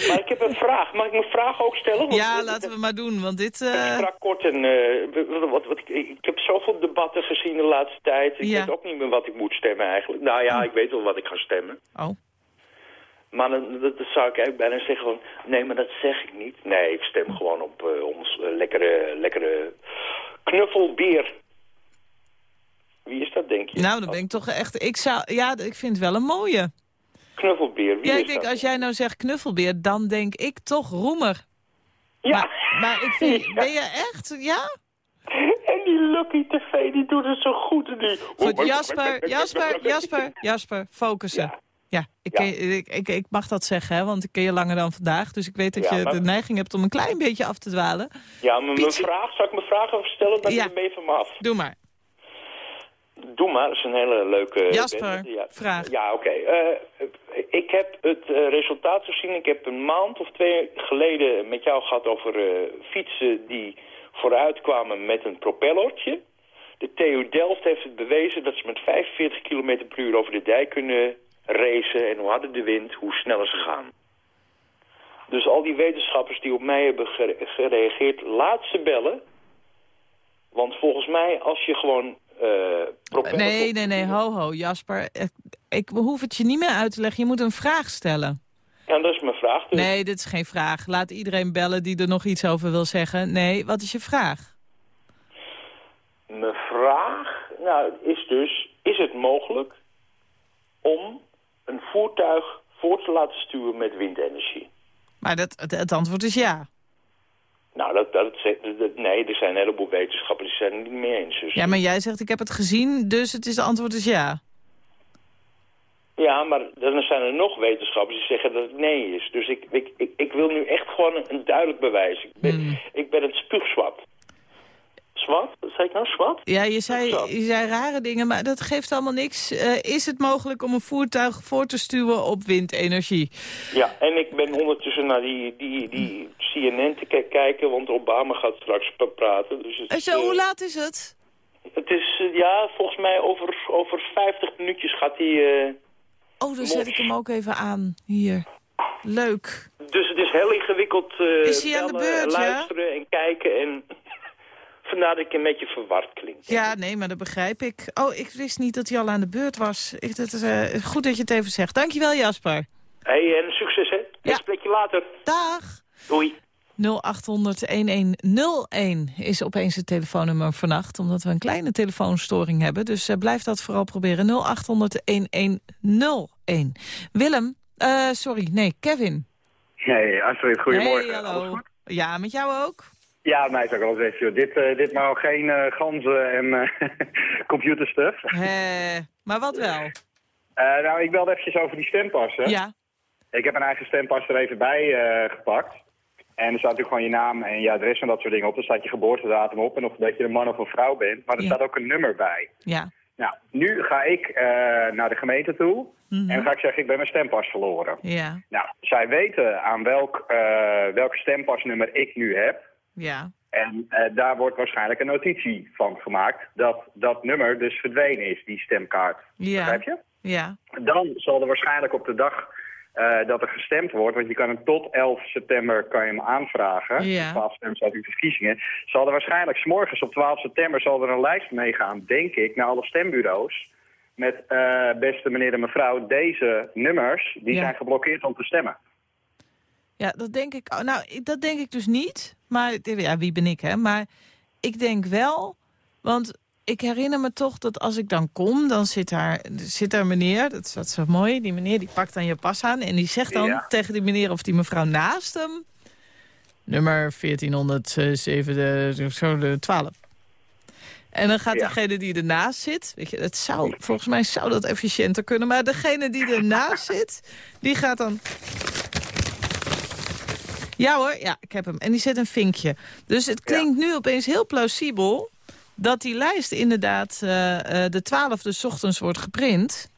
Maar ik heb een vraag. Mag ik mijn vraag ook stellen? Want- Ja, laten we maar doen, want dit... eh, Strak kort en eh, wat, wat, wat, ik, ik heb zoveel debatten gezien de laatste tijd. Ik Ja. weet ook niet meer wat ik moet stemmen eigenlijk. Nou ja, ik weet wel wat ik ga stemmen. Oh. Maar dan, dat, dat zou ik eigenlijk bijna zeggen van... Nee, maar dat zeg ik niet. Nee, ik stem gewoon op eh, ons eh, lekkere, lekkere knuffelbeer. Wie is dat, denk je? Nou, dan ben ik toch echt... Ik zou, ja, ik vind het wel een mooie. Knuffelbeer, wie Ja, ik denk, dat? als jij nou zegt knuffelbeer, dan denk ik toch roemer. Ja. Maar, maar ik vind, Ja. ben je echt, ja? En die Lucky TV, die doet het zo goed. Die... Goed, Jasper, Jasper, Jasper, Jasper, focussen. Ja. Ja, ik, Ja. ken- ik, ik, ik mag dat zeggen, hè, want ik ken je langer dan vandaag. Dus ik weet dat Ja, je maar- de neiging hebt om een klein beetje af te dwalen. Ja, maar mijn vraag, zal ik mijn vraag even stellen? Dan Ja. ben je van me af. Doe maar. Doe maar, dat is een hele leuke... Jasper, ja. vraag. Ja, oké. Eh, ik heb het eh, resultaat gezien. Ik heb een maand of twee geleden met jou gehad over eh, fietsen die vooruit kwamen met een propellertje. De TU Delft heeft het bewezen dat ze met 45 km per uur over de dijk kunnen racen. En hoe harder de wind, hoe sneller ze gaan. Dus al die wetenschappers die op mij hebben gere- gereageerd, laat ze bellen. Want volgens mij, als je gewoon Nee, op- nee, nee, ho, ho, Jasper. Ik, hoef het je niet meer uit te leggen. Je moet een vraag stellen. Ja, dat is mijn vraag. Dus. Nee, dit is geen vraag. Laat iedereen bellen die er nog iets over wil zeggen. Nee, wat is je vraag? Mijn vraag nou, is dus, is het mogelijk om een voertuig voor te laten stuwen met windenergie? Maar dat, het antwoord is ja. Nou, dat, dat, dat- nee, er zijn een heleboel wetenschappers die zijn het niet mee eens. Dus. Ja, maar jij zegt ik heb het gezien, dus het is, het antwoord is ja. Ja, maar dan zijn er nog wetenschappers die zeggen dat het nee is. Dus ik, ik, ik, ik wil nu echt gewoon een, duidelijk bewijs. Ik ben, Hmm. ik ben het spuugzwat. Zwat? Wat zei ik nou? Zwat? Ja, je zei, je zei rare dingen, maar dat geeft allemaal niks. Eh, is het mogelijk om een voertuig voor te stuwen op windenergie? Ja, en ik ben ondertussen naar die, die, die CNN te kijken, want Obama gaat straks praten. Dus het, En zo, eh, hoe laat is het? Het is, eh, ja, volgens mij over, over 50 minuutjes gaat hij... Oh, dan zet ik hem ook even aan. Hier. Leuk. dus het is heel ingewikkeld eh Is hij aan de beurt, ja? luisteren en kijken. En vandaar dat ik een beetje verward klink. Ja, nee, maar dat begrijp ik. Oh, ik wist niet dat hij al aan de beurt was. Ik, dat is, eh, goed dat je het even zegt. Dankjewel, Jasper. hey, en succes, hè? Ja. Ja. spreek je later. Dag. Doei. 0800-1101 is opeens het telefoonnummer vannacht... omdat we een kleine telefoonstoring hebben. Dus eh, blijf dat vooral proberen. 0800-1101. Willem, eh, sorry, nee, Kevin. Nee, Astrid, goedemorgen. Hey, Alles hallo. goed? Ja, met jou ook? Ja, mij is ook al gezegd, joh. Dit, eh, dit maar geen eh, ganzen en eh computerstuff. Maar wat wel? Nou, ik belde eventjes over die stempassen. Ja, Ik heb mijn eigen stempas er even bij gepakt. En er staat natuurlijk gewoon je naam en je adres en dat soort dingen op. Er staat je geboortedatum op en of dat je een man of een vrouw bent. Maar er Ja. staat ook een nummer bij. ja. Nou, nu ga ik naar de gemeente toe. En dan ga ik zeggen, ik ben mijn stempas verloren. Ja, Nou, zij weten aan welk, welk stempasnummer ik nu heb. Ja. En eh, daar wordt waarschijnlijk een notitie van gemaakt dat dat nummer dus verdwenen is, die stemkaart. Ja. Begrijp je? Ja, Dan zal er waarschijnlijk op de dag eh, dat er gestemd wordt, want je kan hem tot 11 september kan je hem aanvragen. Ja. 12 september staat in de verkiezingen. Zal er waarschijnlijk s'morgens op 12 september zal er een lijst meegaan, denk ik, naar alle stembureaus. Met eh, beste meneer en mevrouw, deze nummers, die Ja. zijn geblokkeerd om te stemmen. ja, dat denk ik. oh, Nou, dat denk ik dus niet. Maar ja, wie ben ik, hè? Maar ik denk wel, want ik herinner me toch dat als ik dan kom, dan zit daar, zit daar een meneer, dat is, dat zo mooi, die meneer die pakt dan je pas aan en die zegt dan Ja. tegen die meneer of die mevrouw naast hem, nummer 1407, of zo, de 12. En dan gaat Ja. degene die ernaast zit, weet je, dat zou, volgens mij zou dat efficiënter kunnen, maar degene die ernaast zit, die gaat dan ja hoor, ja, ik heb hem. En die zet een vinkje. Dus het klinkt nu opeens heel plausibel... dat die lijst inderdaad eh, eh, de twaalfde 's ochtends wordt geprint.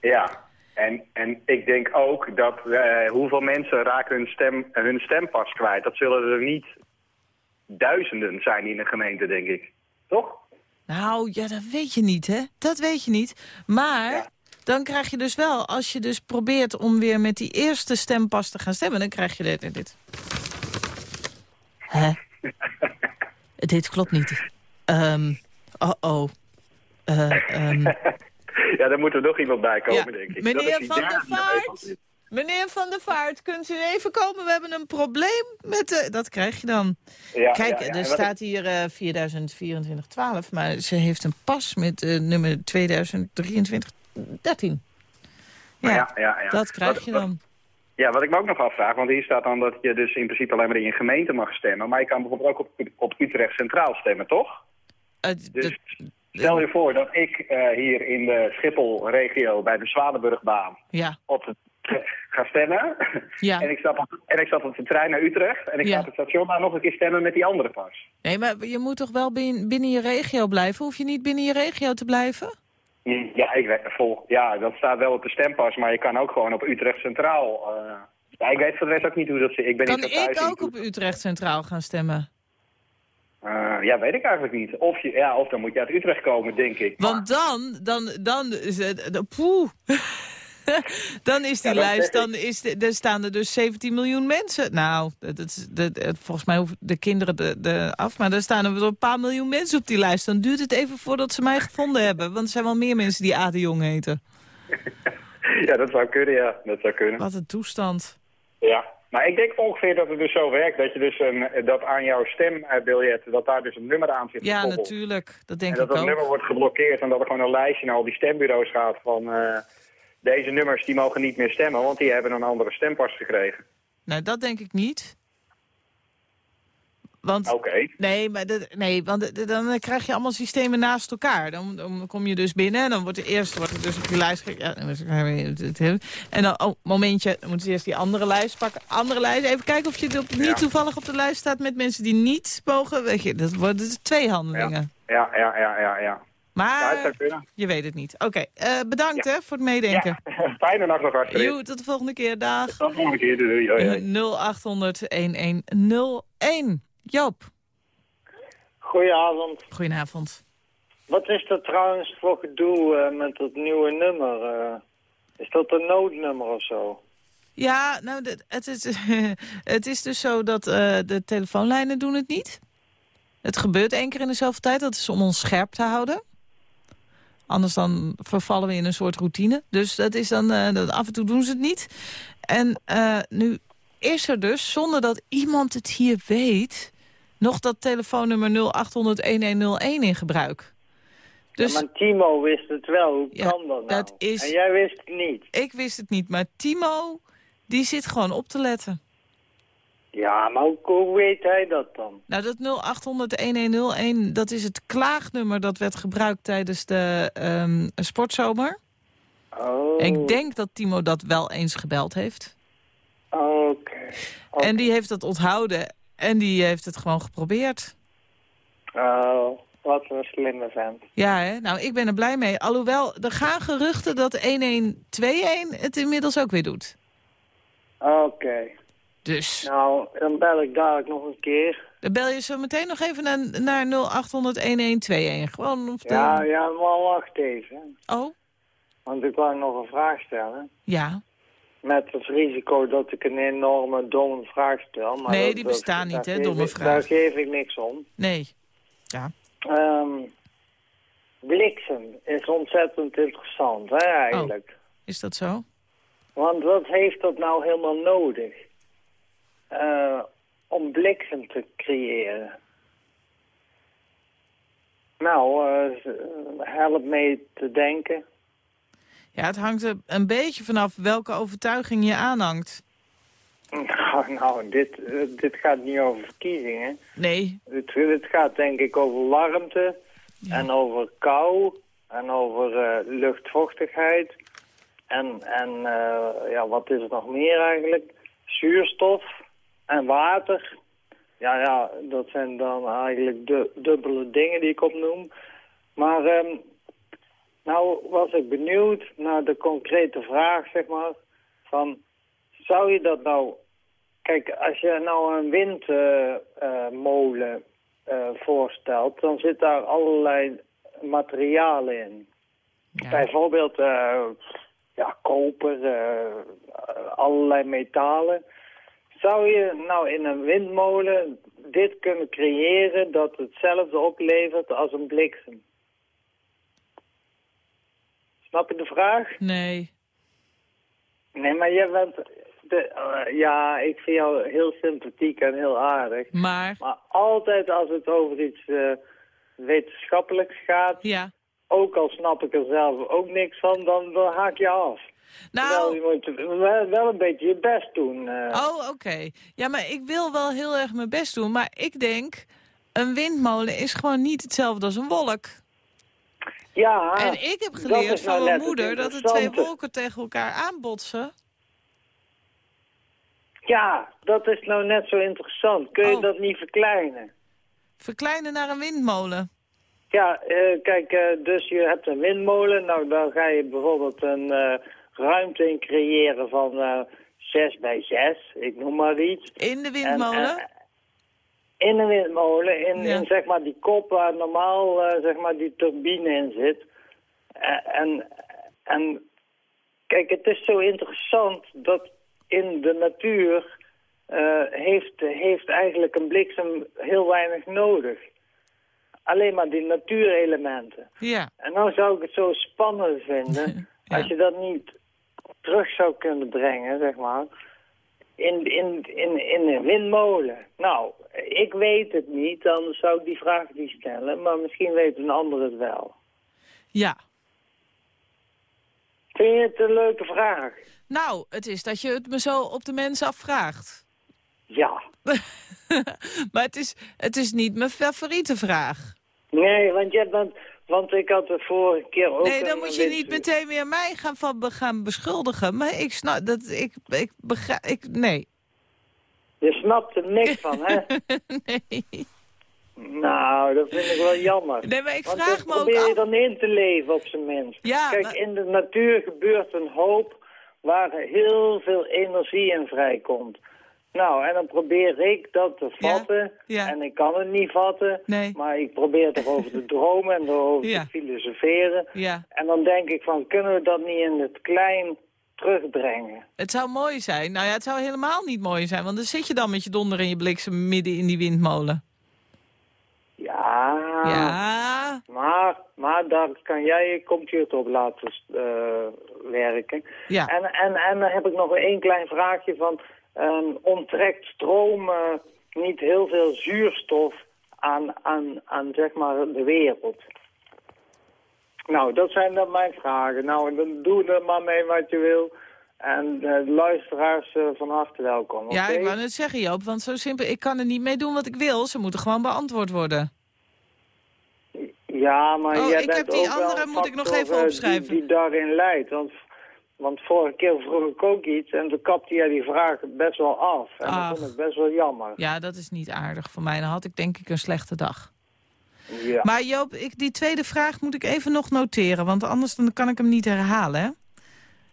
Ja, en, en ik denk ook dat eh, hoeveel mensen raken hun, stem, hun stempas kwijt. Dat zullen er niet duizenden zijn in de gemeente, denk ik. Toch? Nou, ja, dat weet je niet, hè? Dat weet je niet. Maar dan krijg je dus wel, als je dus probeert om weer met die eerste stempas te gaan stemmen... dan krijg je dit en dit. Hè? dit klopt niet. Ehm. Eh, ehm, Ja, daar moet er nog iemand bij komen, Ja, denk ik. meneer Dat is die Van der Vaart? Meneer Van der Vaart, kunt u even komen? We hebben een probleem met de... Dat krijg je dan. Ja, Kijk, ja, ja. er staat hier eh 4024-12, maar ze heeft een pas met eh, nummer 2023-13. Ja, ja, ja, ja. dat krijg je dan. Ja, wat ik me ook nog afvraag, want hier staat dan dat je dus in principe alleen maar in je gemeente mag stemmen. Maar je kan bijvoorbeeld ook op, op Utrecht Centraal stemmen, toch? Dus stel je voor dat ik eh, hier in de Schiphol-regio bij de Zwanenburgbaan Ja, op de, ga stemmen. ja. En, ik stap op, en ik stap op de trein naar Utrecht en ik ga op het station daar nog een keer stemmen met die andere pas. Nee, maar je moet toch wel bin- binnen je regio blijven? Hoef je niet binnen je regio te blijven? Ja, ik weet, vol, ja, dat staat wel op de stempas, maar je kan ook gewoon op Utrecht Centraal. eh, ja, ik weet voor de rest ook niet hoe dat zit. Ik ben Kan niet thuis ik ook op Utrecht Centraal gaan stemmen? Eh, ja, weet ik eigenlijk niet. Of, je, ja, of dan moet je uit Utrecht komen, denk ik. Want dan, dan, dan, is het, de- poeh. dan is die Ja, dat lijst, dan is de, er staan er dus 17 miljoen mensen. Nou, dat, dat, is- dat, dat- volgens mij hoeven de kinderen de, de af, maar er staan er wel een paar miljoen mensen op die lijst. Dan duurt het even voordat ze mij gevonden hebben, want er zijn wel meer mensen die Ade Jong heten. Ja, dat zou kunnen, ja. Dat zou kunnen. Wat een toestand. Ja. Maar ik denk ongeveer dat het dus zo werkt, dat je dus een, dat aan jouw stembiljet, dat daar dus een nummer aan zit Ja, natuurlijk. Dat denk En dat ik dat nummer ook. wordt geblokkeerd en dat er gewoon een lijstje naar al die stembureaus gaat van... eh, deze nummers die mogen niet meer stemmen, want die hebben een andere stempas gekregen. Nou, dat denk ik niet. Want Oké. Nee, maar dat, nee, want dan krijg je allemaal systemen naast elkaar. Dan, dan kom je dus binnen en dan wordt de eerste wordt er dus op die lijst ja, En dan, oh, momentje, dan moeten ze eerst die andere lijst pakken. Andere lijst, even kijken of je op- niet Ja. toevallig op de lijst staat met mensen die niet mogen. Weet je, dat worden dus twee handelingen. Ja, ja, ja, ja, ja. Ja, Maar het je weet het niet. Oké, eh, bedankt hè, voor het meedenken. Ja, fijne nacht nog, Astrid. Joe, tot de volgende keer. Dag. Tot de volgende keer. Doei, doei. Hoi, hoi. 0800 1101. Joop, Goedenavond. goedenavond. Wat is dat trouwens voor gedoe eh, met dat nieuwe nummer? eh? is dat een noodnummer of zo? Ja, nou, het is, het is dus zo dat eh, de telefoonlijnen doen het niet. Het gebeurt één keer in dezelfde tijd. Dat is om ons scherp te houden. Anders dan vervallen we in een soort routine. Dus dat is dan, eh, dat, af en toe doen ze het niet. En eh, nu is er dus, zonder dat iemand het hier weet... nog dat telefoonnummer 0800-1101 in gebruik. Dus Ja, maar Timo wist het wel. Hoe Ja, kan dat nou? dat is- En jij wist het niet? ik wist het niet, maar Timo... die zit gewoon op te letten. Ja, maar hoe, hoe weet hij dat dan? Nou, dat 0800-1101, dat is het klaagnummer dat werd gebruikt tijdens de ehm, sportzomer. Oh, ik denk dat Timo dat wel eens gebeld heeft. oké. En die heeft dat onthouden en die heeft het gewoon geprobeerd. Oh, wat een slimme vent. Ja, hè? nou, ik ben er blij mee. Alhoewel, er gaan geruchten dat 1121 het inmiddels ook weer doet. Oké. Dus, Nou, dan bel ik dadelijk nog een keer. dan bel je zo meteen nog even naar, naar 0800-1121. Gewoon de... Ja, ja, maar wacht even. Oh, Want ik wou nog een vraag stellen. ja. Met het risico dat ik een enorme domme vraag stel. Maar Nee, die dat- bestaan niet, hè, domme vragen. Daar geef ik niks om. Nee. Ja. Ehm, bliksem is ontzettend interessant, hè, eigenlijk. Is dat zo? Want wat heeft dat nou helemaal nodig? Eh, om bliksem te creëren. Nou, eh, help mee te denken. Ja, het hangt er een beetje vanaf welke overtuiging je aanhangt. Nou, nou dit, eh, dit gaat niet over verkiezingen. Nee. Het, het gaat denk ik over warmte en over kou en over luchtvochtigheid. En, en ja, wat is er nog meer eigenlijk? Zuurstof en water. Ja, ja, dat zijn dan eigenlijk de dubbele dingen die ik opnoem. Maar ehm, nou was ik benieuwd naar de concrete vraag, zeg maar, van zou je dat nou... Kijk, als je nou een windmolen eh, voorstelt, dan zit daar allerlei materialen in. Bijvoorbeeld eh, ja, koper, eh, allerlei metalen. Zou je nou in een windmolen dit kunnen creëren dat hetzelfde oplevert als een bliksem? Snap je de vraag? Nee. Nee, maar jij bent... De, eh, ja, ik vind jou heel sympathiek en heel aardig. Maar? Maar altijd als het over iets eh, wetenschappelijks gaat... Ja. Ook al snap ik er zelf ook niks van, dan, dan haak je af. Nou... Terwijl je moet wel, wel een beetje je best doen. eh. Oh, oké. Ja, maar ik wil wel heel erg mijn best doen. Maar ik denk, een windmolen is gewoon niet hetzelfde als een wolk. Ja, en ik heb geleerd nou van mijn moeder dat er twee wolken tegen elkaar aanbotsen. Ja, dat is nou net zo interessant. Kun je Oh. dat niet verkleinen? Verkleinen naar een windmolen. Ja, eh, kijk, eh, dus je hebt een windmolen. Nou, dan ga je bijvoorbeeld een eh, ruimte in creëren van eh 6 bij 6. Ik noem maar iets. In de En, windmolen? in een windmolen, in, Ja. in zeg maar die kop waar normaal zeg maar die turbine in zit. En, en kijk, het is zo interessant dat in de natuur heeft, heeft eigenlijk een bliksem heel weinig nodig. Alleen maar die natuurelementen. ja. En nou zou ik het zo spannend vinden als je dat niet terug zou kunnen brengen, zeg maar, in, in, in, in een windmolen. Nou, ik weet het niet, dan zou ik die vraag niet stellen, maar misschien weet een ander het wel. Ja. Vind je het een leuke vraag? Nou, het is dat je het me zo op de mensen afvraagt. Ja. maar het is, het is niet mijn favoriete vraag. Nee, want, je, want, want ik had de vorige keer ook... nee, dan moet je niet meteen weer mij gaan, van, gaan beschuldigen. Maar ik snap dat ik, ik begrijp. Ik, nee. Je snapt er niks van, hè? nee. Nou, dat vind ik wel jammer. Nee, maar ik vraag me ook probeer je af- dan in te leven op zijn minst. Ja, Kijk, maar- in de natuur gebeurt een hoop waar heel veel energie in vrijkomt. Nou, en dan probeer ik dat te vatten. ja. En ik kan het niet vatten. Nee. Maar ik probeer erover te dromen en erover Ja. te filosoferen. Ja. En dan denk ik van, kunnen we dat niet in het klein terugbrengen? Het zou mooi zijn. Nou ja, het zou helemaal niet mooi zijn. Want dan zit je dan met je donder en je bliksem midden in die windmolen. Ja. Ja. Maar, maar daar kan jij je computer op laten eh, werken. Ja. En, en, en dan heb ik nog één klein vraagje van... ehm, onttrekt stroom niet heel veel zuurstof aan, aan, aan zeg maar de wereld? Nou, dat zijn dan mijn vragen. Nou, dan doe er maar mee wat je wil. En eh, de luisteraars eh, van harte welkom. Ja, ik wou net zeggen, Joop. Want zo simpel, ik kan er niet mee doen wat ik wil. Ze moeten gewoon beantwoord worden. Ja, maar Oh, jij ik bent heb die ook andere, moet ik nog even eh, opschrijven. Die, die daarin leidt. Want, want vorige keer vroeg ik ook iets en toen kapte jij die vraag best wel af. En Ach. dat vond ik best wel jammer. Ja, dat is niet aardig voor mij. Dan had ik denk ik een slechte dag. Ja. Maar Joop, ik, die tweede vraag moet ik even nog noteren. Want anders dan kan ik hem niet herhalen. Hè?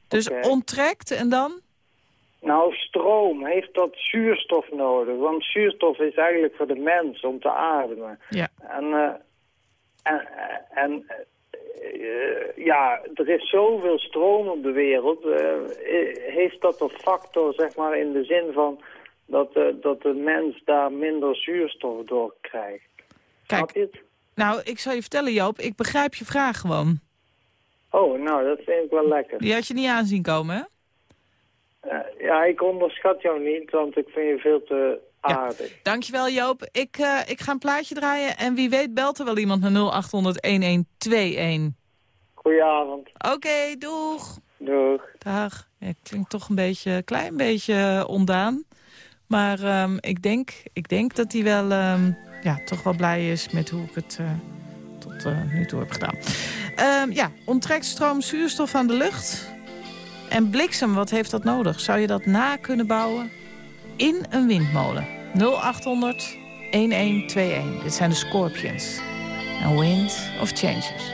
Dus Oké. onttrekt en dan? Nou, stroom heeft dat zuurstof nodig. Want zuurstof is eigenlijk voor de mens om te ademen. Ja. En, eh, en, en eh, ja, er is zoveel stroom op de wereld. eh, heeft dat een factor, zeg maar, in de zin van dat, eh, dat de mens daar minder zuurstof door krijgt. Het? Nou, ik zal je vertellen Joop, ik begrijp je vraag gewoon. Oh, nou, dat vind ik wel lekker. Die had je niet aanzien komen, hè? Eh, ja, ik onderschat jou niet, want ik vind je veel te aardig. Dankjewel Joop. Ik, eh, ik ga een plaatje draaien en wie weet belt er wel iemand naar 0800-1121. Goedenavond. Oké, doeg. Doeg. Dag. Ja, klinkt toch een beetje, klein beetje ondaan. Maar ehm, ik, denk, ik denk dat hij wel, ehm, ja, toch wel blij is met hoe ik het eh, tot eh, nu toe heb gedaan. Ehm, ja, onttrekt stroom zuurstof aan de lucht. En bliksem, wat heeft dat nodig? Zou je dat na kunnen bouwen? In een windmolen. 0800 1121. Dit zijn de Scorpions. En Wind of Changes.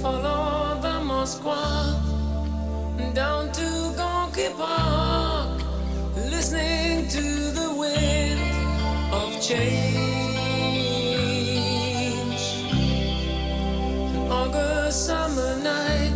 Follow the down to Gonky Listening to the wind of change. August summer night.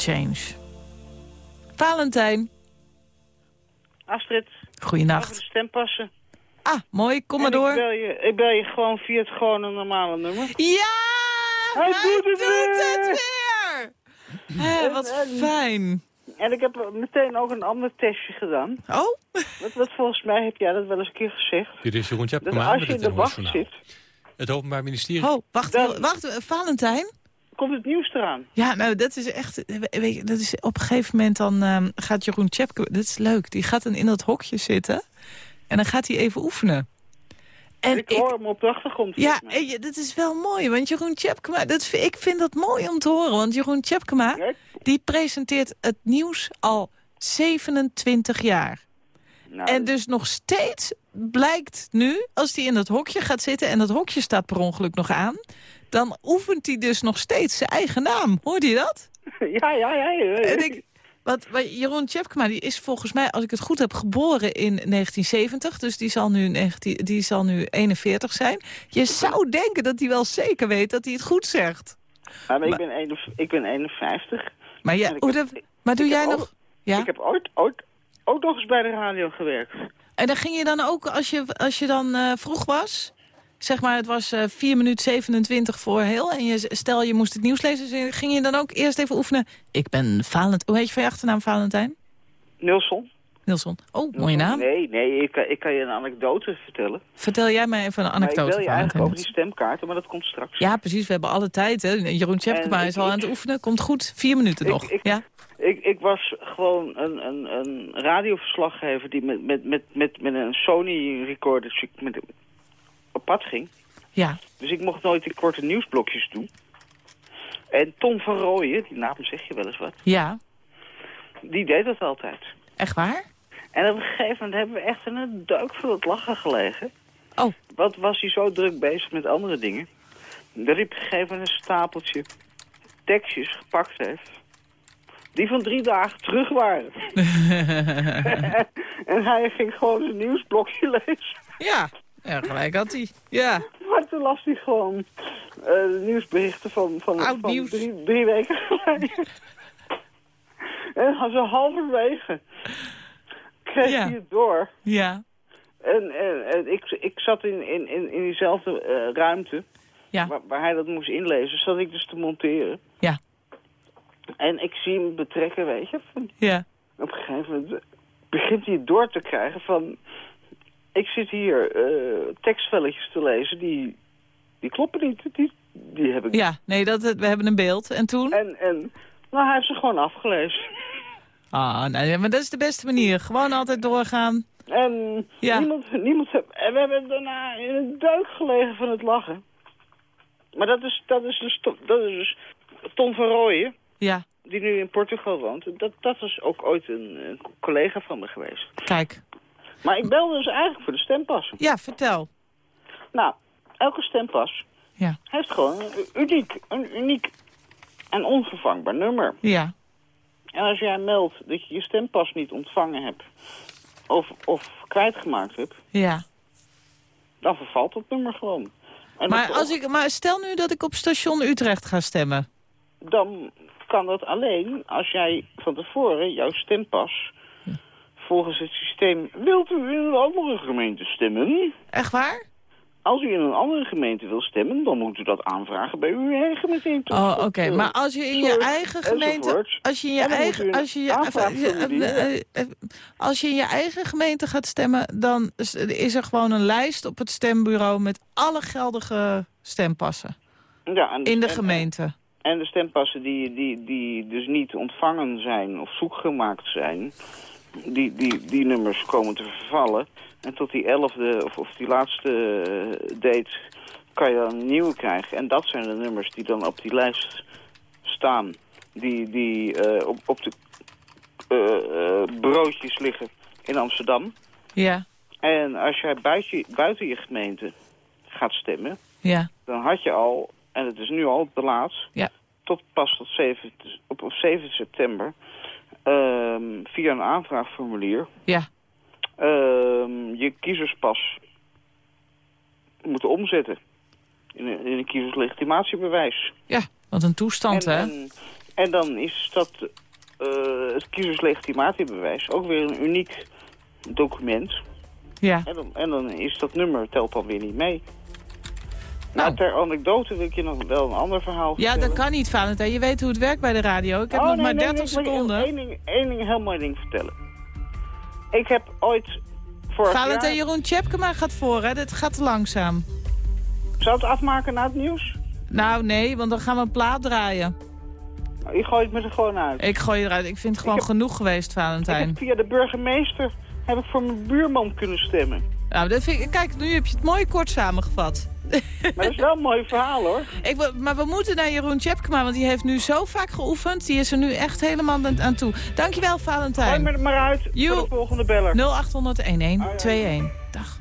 Change. Valentijn. Astrid. Goeienacht. de stem passen. Ah, mooi. Kom maar door. Ik bel, je, ik bel je gewoon via het gewone normale nummer. Ja! Hij, doet, het, weer! het weer! Wat fijn. En ik heb meteen ook een ander testje gedaan. Oh? Wat, wat volgens mij heb jij dat wel eens een keer gezegd. Dit is Jeroen, je hebt dat als je in de wacht zit... Het Openbaar Ministerie... Oh, wacht, dan, wacht Valentijn? komt het nieuws eraan? Ja, nou, dat is echt... Weet je, dat is, op een gegeven moment dan ehm, gaat Jeroen Tjepke... Dat is leuk, die gaat dan in dat hokje zitten... en dan gaat hij even oefenen. En ik, hoor hem op de achtergrond. Ja, je, dat is wel mooi, want Jeroen Tjepkema... Dat, ik vind dat mooi om te horen, want Jeroen Tjepkema... Die presenteert het nieuws al 27 jaar. Nou, en dus nog steeds blijkt nu, als hij in dat hokje gaat zitten... en dat hokje staat per ongeluk nog aan dan oefent hij dus nog steeds zijn eigen naam. Hoorde je dat? Ja, ja, ja. ja. En ik, wat, Jeroen Tjepkema die is volgens mij, als ik het goed heb, geboren in 1970. Dus die zal, nu 19, die zal nu 41 zijn. Je zou denken dat hij wel zeker weet dat hij het goed zegt. Ja, maar ik, ben een, ik ben 51. Maar, ja, heb- maar doe jij nog... ook- Ja? Ik heb ooit, ooit ook nog eens bij de radio gewerkt. En dan ging je dan ook, als je, als je dan eh, vroeg was... Zeg maar, het was eh 4 minuten 27 voor heel... en je, stel je moest het nieuws lezen... ging je dan ook eerst even oefenen... Ik ben Valentijn... Hoe heet je van je achternaam, Valentijn? Nilsson. Nilsson. Oh, mooie naam. Nee, nee, ik, kan- ik kan je een anekdote vertellen. Vertel jij mij even een Maar ik anekdote, wil je eigenlijk over die stemkaarten, maar dat komt straks. Ja, precies. We hebben alle tijd. Hè. Jeroen Tjepkema is al ik- aan het oefenen. Komt goed. Vier minuten Ik- nog. ik- ja? Ik, ik was gewoon een, een, een radioverslaggever die met, met, met, met, met een Sony recorder met, pad ging. Ja. Dus ik mocht nooit die korte nieuwsblokjes doen. En Tom van Rooyen, die naam zeg je wel eens wat, Ja. die deed dat altijd. Echt waar? En op een gegeven moment hebben we echt in een duik van het lachen gelegen. Oh. Wat was hij zo druk bezig met andere dingen? Dat hij op een gegeven moment een stapeltje tekstjes gepakt heeft. Die van drie dagen terug waren. en hij ging gewoon zijn nieuwsblokje lezen. Ja. Ja, gelijk had hij. Ja. Maar toen las hij gewoon eh, nieuwsberichten van, van, Oud van nieuws. Drie, drie weken geleden. en zo halverwege kreeg Ja. hij het door. Ja. En, en, en ik, ik zat in, in, in, in diezelfde eh, ruimte Ja. waar, waar hij dat moest inlezen, zat ik dus te monteren. Ja. En ik zie hem betrekken, weet je. Van, Ja. op een gegeven moment begint hij het door te krijgen van... Ik zit hier eh, tekstvelletjes te lezen, die, die kloppen niet. Die, die heb ik Ja. Nee, dat, we hebben een beeld. En toen? En, en nou, hij heeft ze gewoon afgelezen. Ah, nee, maar dat is de beste manier. Gewoon altijd doorgaan. En Ja. niemand, niemand en we hebben daarna in een duik gelegen van het lachen. Maar dat is, dat is, dus, dat is dus Ton van Rooyen, Ja. die nu in Portugal woont. Dat, dat is ook ooit een, een collega van me geweest. Kijk. Maar ik belde dus eigenlijk voor de stempassen. Ja, vertel. Nou, elke stempas Ja. heeft gewoon een uniek, een uniek en onvervangbaar nummer. Ja. En als jij meldt dat je je stempas niet ontvangen hebt of, of kwijtgemaakt hebt, Ja. dan vervalt dat nummer gewoon. En Maar, als ik, maar stel nu dat ik op station Utrecht ga stemmen. dan kan dat alleen als jij van tevoren jouw stempas volgens het systeem... Wilt u in een andere gemeente stemmen? Echt waar? Als u in een andere gemeente wil stemmen, dan moet u dat aanvragen bij uw eigen gemeente. Oh, oké. Maar als je in je eigen gemeente... enzovoort. Als je in je eigen... Als je, eh, eh, eh, als je in je eigen gemeente gaat stemmen... dan is- is er gewoon een lijst op het stembureau... met alle geldige stempassen. Ja, en In de en- gemeente. En de stempassen die, die, die dus niet ontvangen zijn of zoekgemaakt zijn... Die, die, die nummers komen te vervallen. En tot die elfde of, of die laatste eh, date kan je dan een nieuwe krijgen. En dat zijn de nummers die dan op die lijst staan. Die, die eh, op, op de eh, bureautjes liggen in Amsterdam. Ja. En als jij buiten, buiten je gemeente gaat stemmen... Ja. dan had je al, en het is nu al te laat... Ja. tot pas tot 7, op, op 7 september... ehm, via een aanvraagformulier... Ja. ehm, je kiezerspas moeten omzetten... in een, in een kiezerslegitimatiebewijs. Ja, wat een toestand, en, hè? En, en dan is dat eh, het kiezerslegitimatiebewijs ook weer een uniek document... Ja. En dan, en dan is dat nummer telt dan weer niet mee. Nou. Ter anekdote wil ik je nog wel een ander verhaal Ja, dat kan niet, Valentijn. Je weet hoe het werkt bij de radio. Ik heb Oh, nog nee, maar nee, 30 nee, ik wil seconden. Één ding, één ding, een heel mooi ding vertellen. Ik heb ooit vorig Valentijn jaar... Jeroen Tjepkema gaat voor, hè? Dit gaat langzaam. Zou het afmaken na het nieuws? Nou, nee, want dan gaan we een plaat draaien. Nou, Je gooit me er gewoon uit. Ik gooi eruit. Ik vind het gewoon genoeg geweest, Ik Valentijn. via de burgemeester heb ik voor mijn buurman kunnen stemmen. Nou, dat vind ik, kijk, nu heb je het mooi kort samengevat. Maar dat is wel een mooi verhaal, hoor. Ik, maar we moeten naar Jeroen Tjepkema, want die heeft nu zo vaak geoefend. Die is er nu echt helemaal aan- toe. Dankjewel, Valentijn. Gooi me er maar uit voor de volgende beller. 0800 1121.